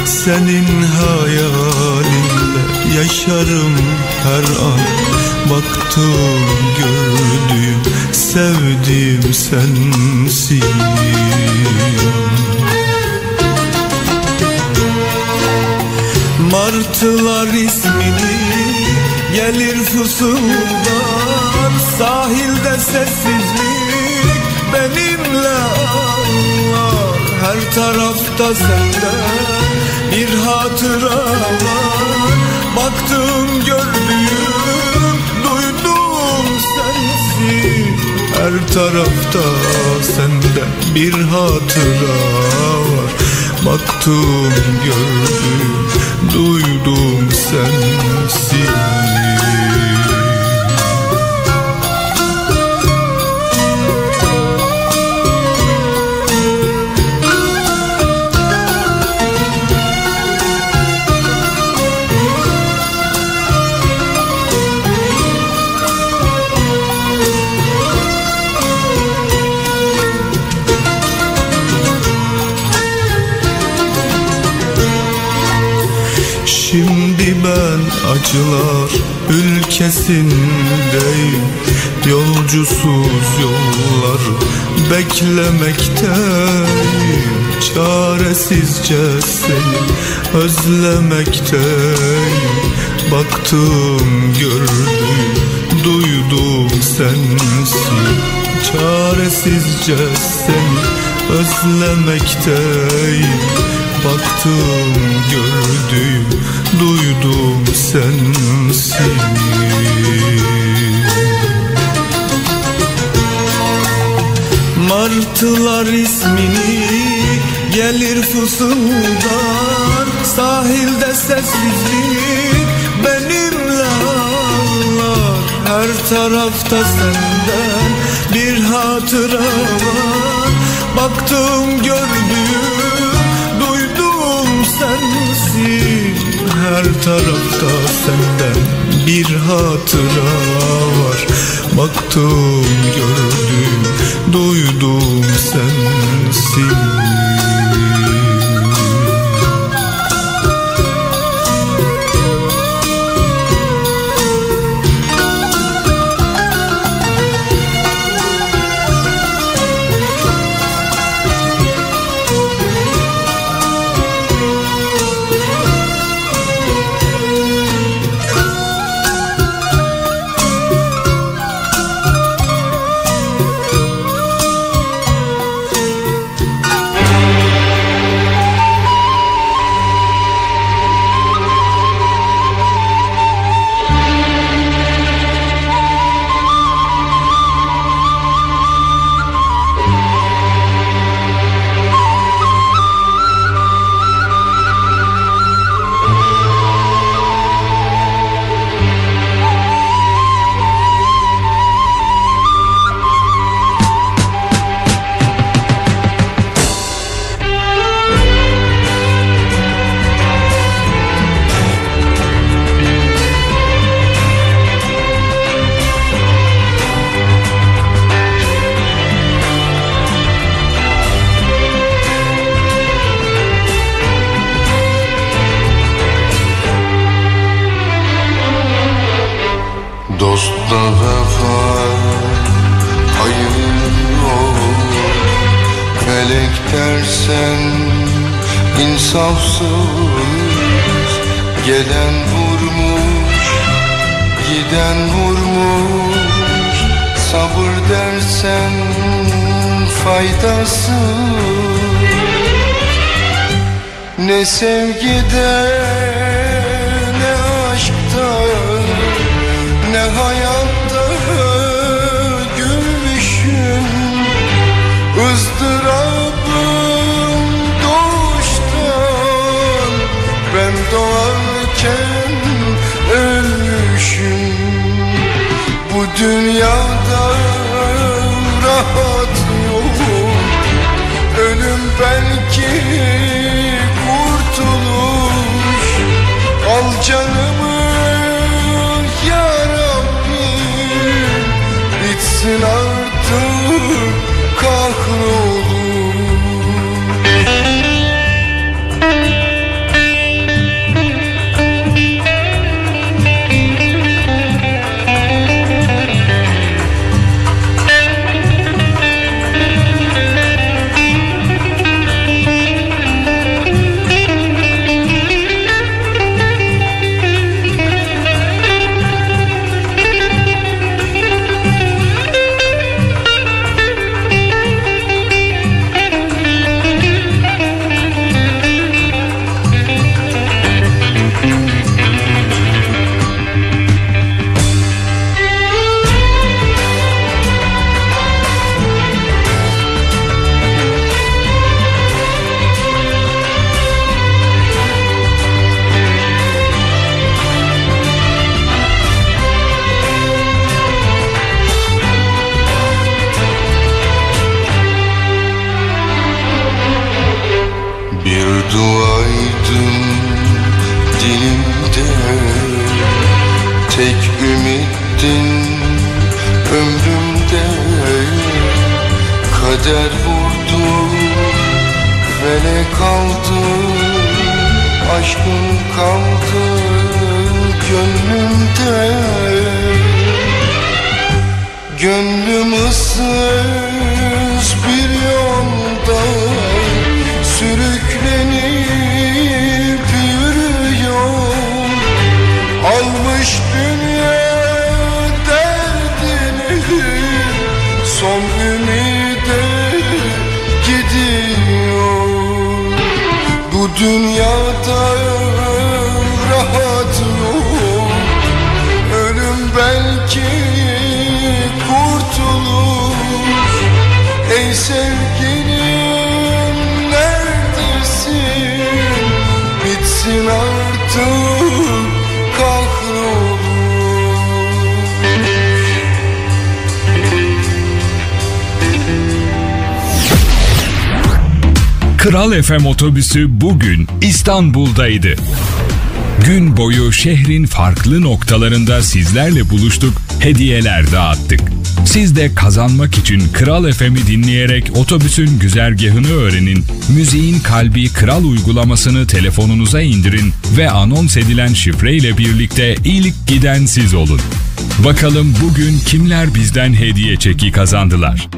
Senin hayalinle yaşarım her an Baktım gördüğüm sevdiğim sensin. Martılar ismini gelir fısıldar Sahilde sessizlik benimle ağlar. Her tarafta sende bir hatıra var. Baktım gördüğüm Her tarafta sende bir hatıra var. Baktım gördüm duydum sensin acılar ülkesindeyim. Yolcusuz yollar beklemekteyim. Çaresizce seni özlemekteyim. Baktım gördüm duydum sensin. Çaresizce seni özlemekteyim Baktım gördüm duydum sensin Martılar ismini gelir fısıldar Sahilde sessizlik benimle ağlar. Her tarafta senden bir hatıra var. Baktım gördüm Her tarafta senden bir hatıra var. Baktım gördüm duydum sensin FM otobüsü bugün İstanbul'daydı. Gün boyu şehrin farklı noktalarında sizlerle buluştuk, hediyeler dağıttık. Siz de kazanmak için Kral FM'i dinleyerek otobüsün güzergahını öğrenin, müziğin kalbi Kral uygulamasını telefonunuza indirin ve anons edilen şifreyle birlikte ilk giden siz olun. Bakalım bugün kimler bizden hediye çeki kazandılar?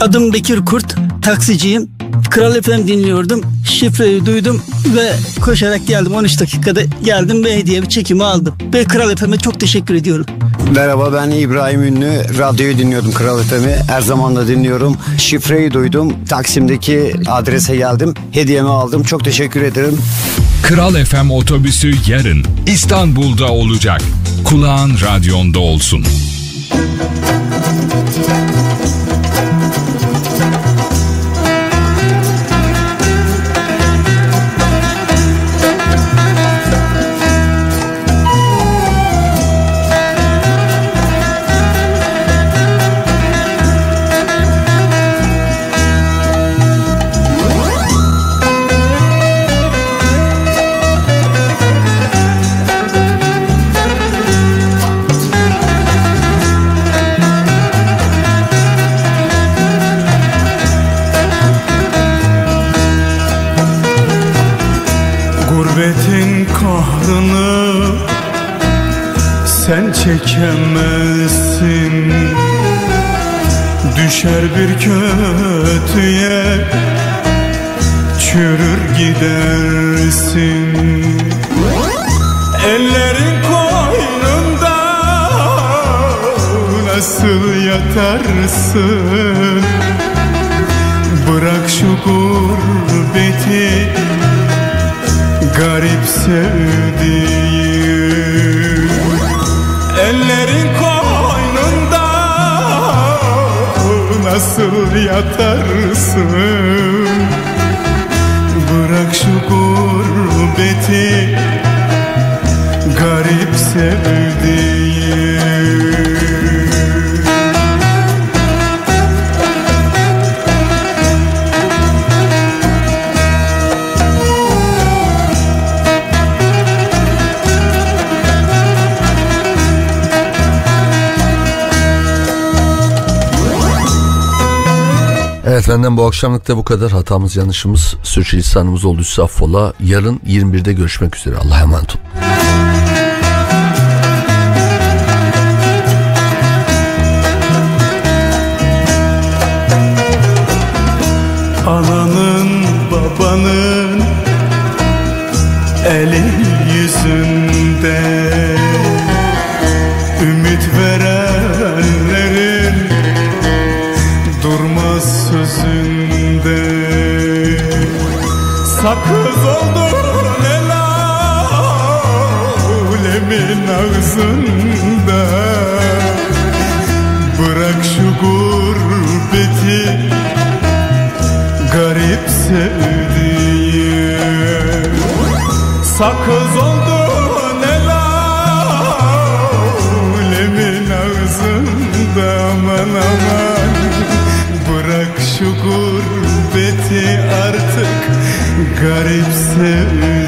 Adım Bekir Kurt, taksiciyim. Kral FM dinliyordum. Şifreyi duydum ve koşarak geldim. 13 dakikada geldim ve hediye bir çekimi aldım. Ve Kral FM'e çok teşekkür ediyorum. Merhaba ben İbrahim Ünlü. Radyoyu dinliyordum Kral FM'i. Her zaman da dinliyorum. Şifreyi duydum. Taksim'deki adrese geldim. Hediyemi aldım. Çok teşekkür ederim. Kral FM otobüsü yarın İstanbul'da olacak. Kulağın radyonda olsun. Gurbetin Düşer bir kötüye çürür gidersin. Ellerin koynunda nasıl yatarsın? Bırak şu gurbeti garip sevdiğim nasıl yatarsın? Bırak şu gurbeti garip sevdiğim Evet benden bu akşamlık da bu kadar. Hatamız yanlışımız sürçülisanımız olduysa affola. Yarın 21'de görüşmek üzere. Allah'a emanet olun. Ağzında Bırak şu gurbeti garip sevdiğim. Sakız oldun el alemin ağzında aman aman. Bırak şu gurbeti artık garip sevdiğim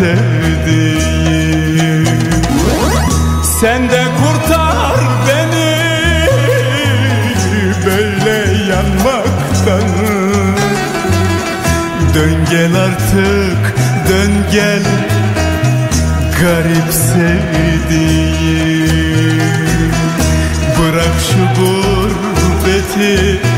sevdiğim. Sen de kurtar beni böyle yanmaktan. Dön gel artık dön gel garip sevdiğim. Bırak şu gurbeti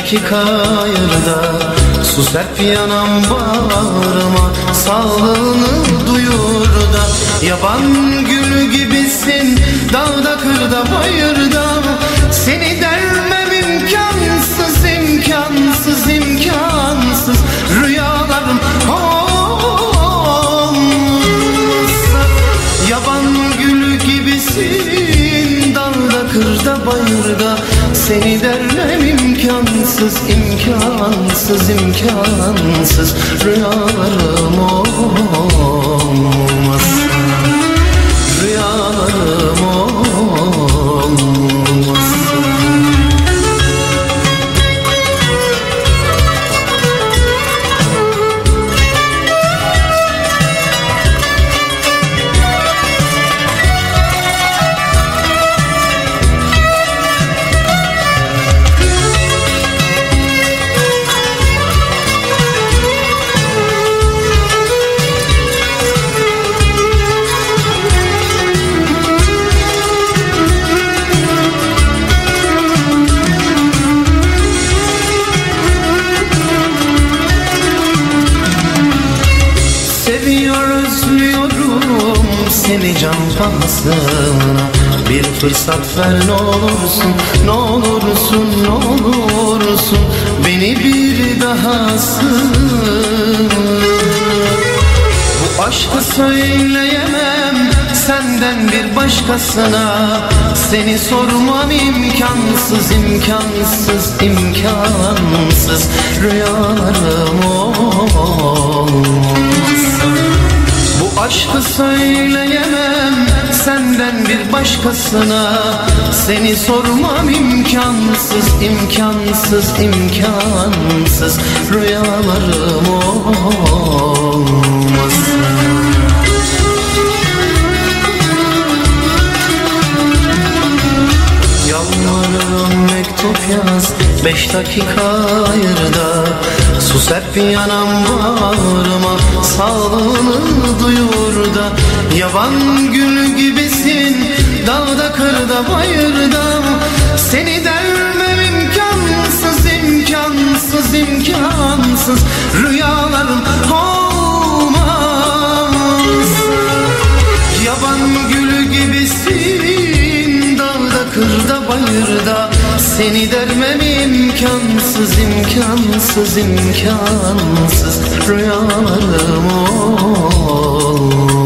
Beş dakika ayırda Sus hep yanam bağrıma Sağlığını duyur da. Yaban gülü gibisin Dağda kırda bayırda imkansız imkansız imkansız. Rüyalarım olmaz pahasına Bir fırsat ver ne olursun ne olursun ne olursun. Beni bir daha sığ Bu aşkı söyleyemem senden bir başkasına. Seni sormam imkansız imkansız imkansız. Rüyalarım olmaz. Bu aşkı söyleyemem senden bir başkasına. Seni sormam imkansız imkansız imkansız. Rüyalarım olmaz yaz Beş dakika ayırda Su serp yanam bağrıma Sağlığını duyur da. Yaban gül gibisin Dağda kırda bayırda. Seni dermem imkansız imkansız imkansız. Rüyalarım olmaz. Yaban gülü gibisin Dağda kırda bayırda Seni dermem imkansız imkansız imkansız. Rüyalarım olmaz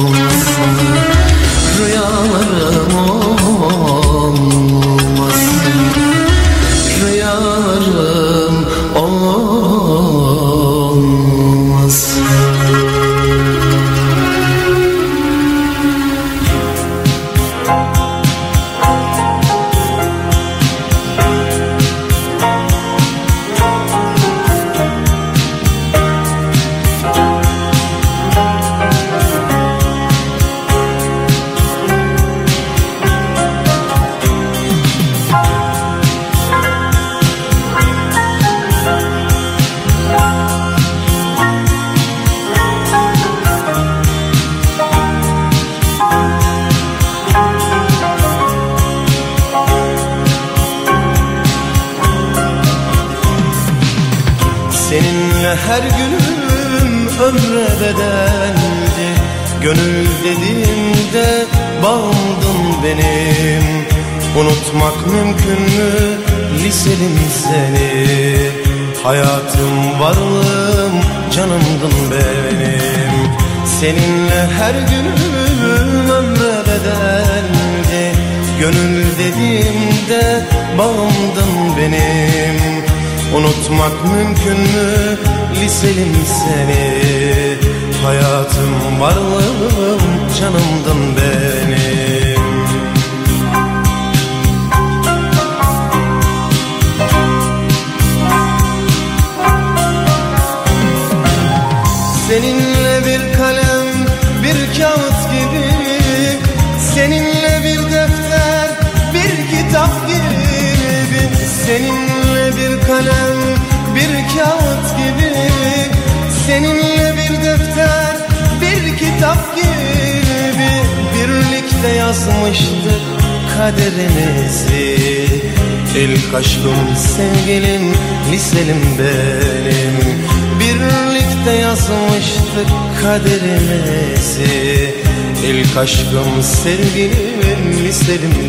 aşkım sevgilim liselim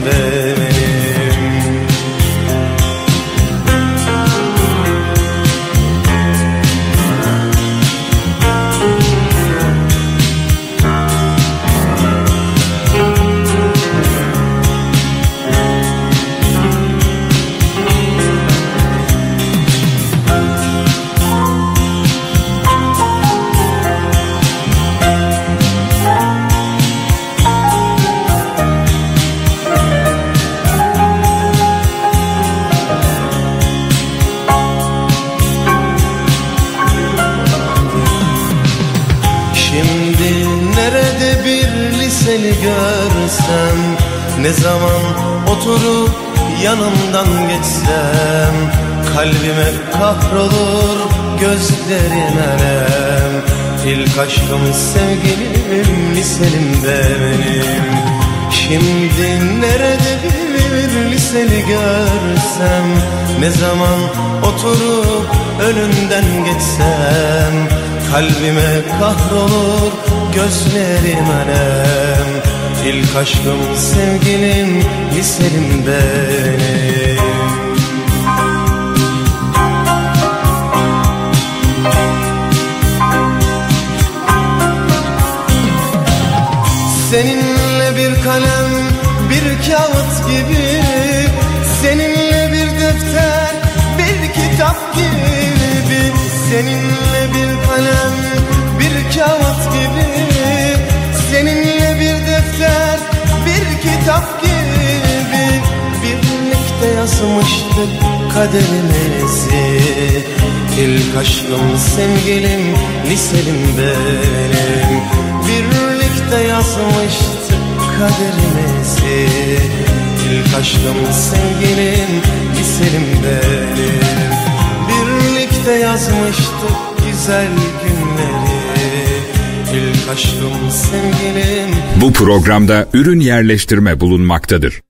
Kalbime kahrolur gözlerim elem İlk aşkım sevgilim liselim benim. Şimdi nerede bir liseli görsem? Ne zaman oturup önünden geçsem? Kalbime kahrolur gözlerim alem. İlk aşkım sevgilim liselim benim Seninle bir kalem bir kağıt gibi. Seninle bir defter bir kitap gibi. Seninle bir kalem bir kağıt gibi. Seninle bir defter bir kitap gibi. Birlikte yazmıştık kaderimizi. İlk aşkım sevgilim liselim benim. Birlikte yazmıştık kaderimizi İlk aşkım sevgilim liselim benim. Birlikte Birlikte yazmıştık güzel günleri. İlk aşkım sevgilim. Bu programda ürün yerleştirme bulunmaktadır.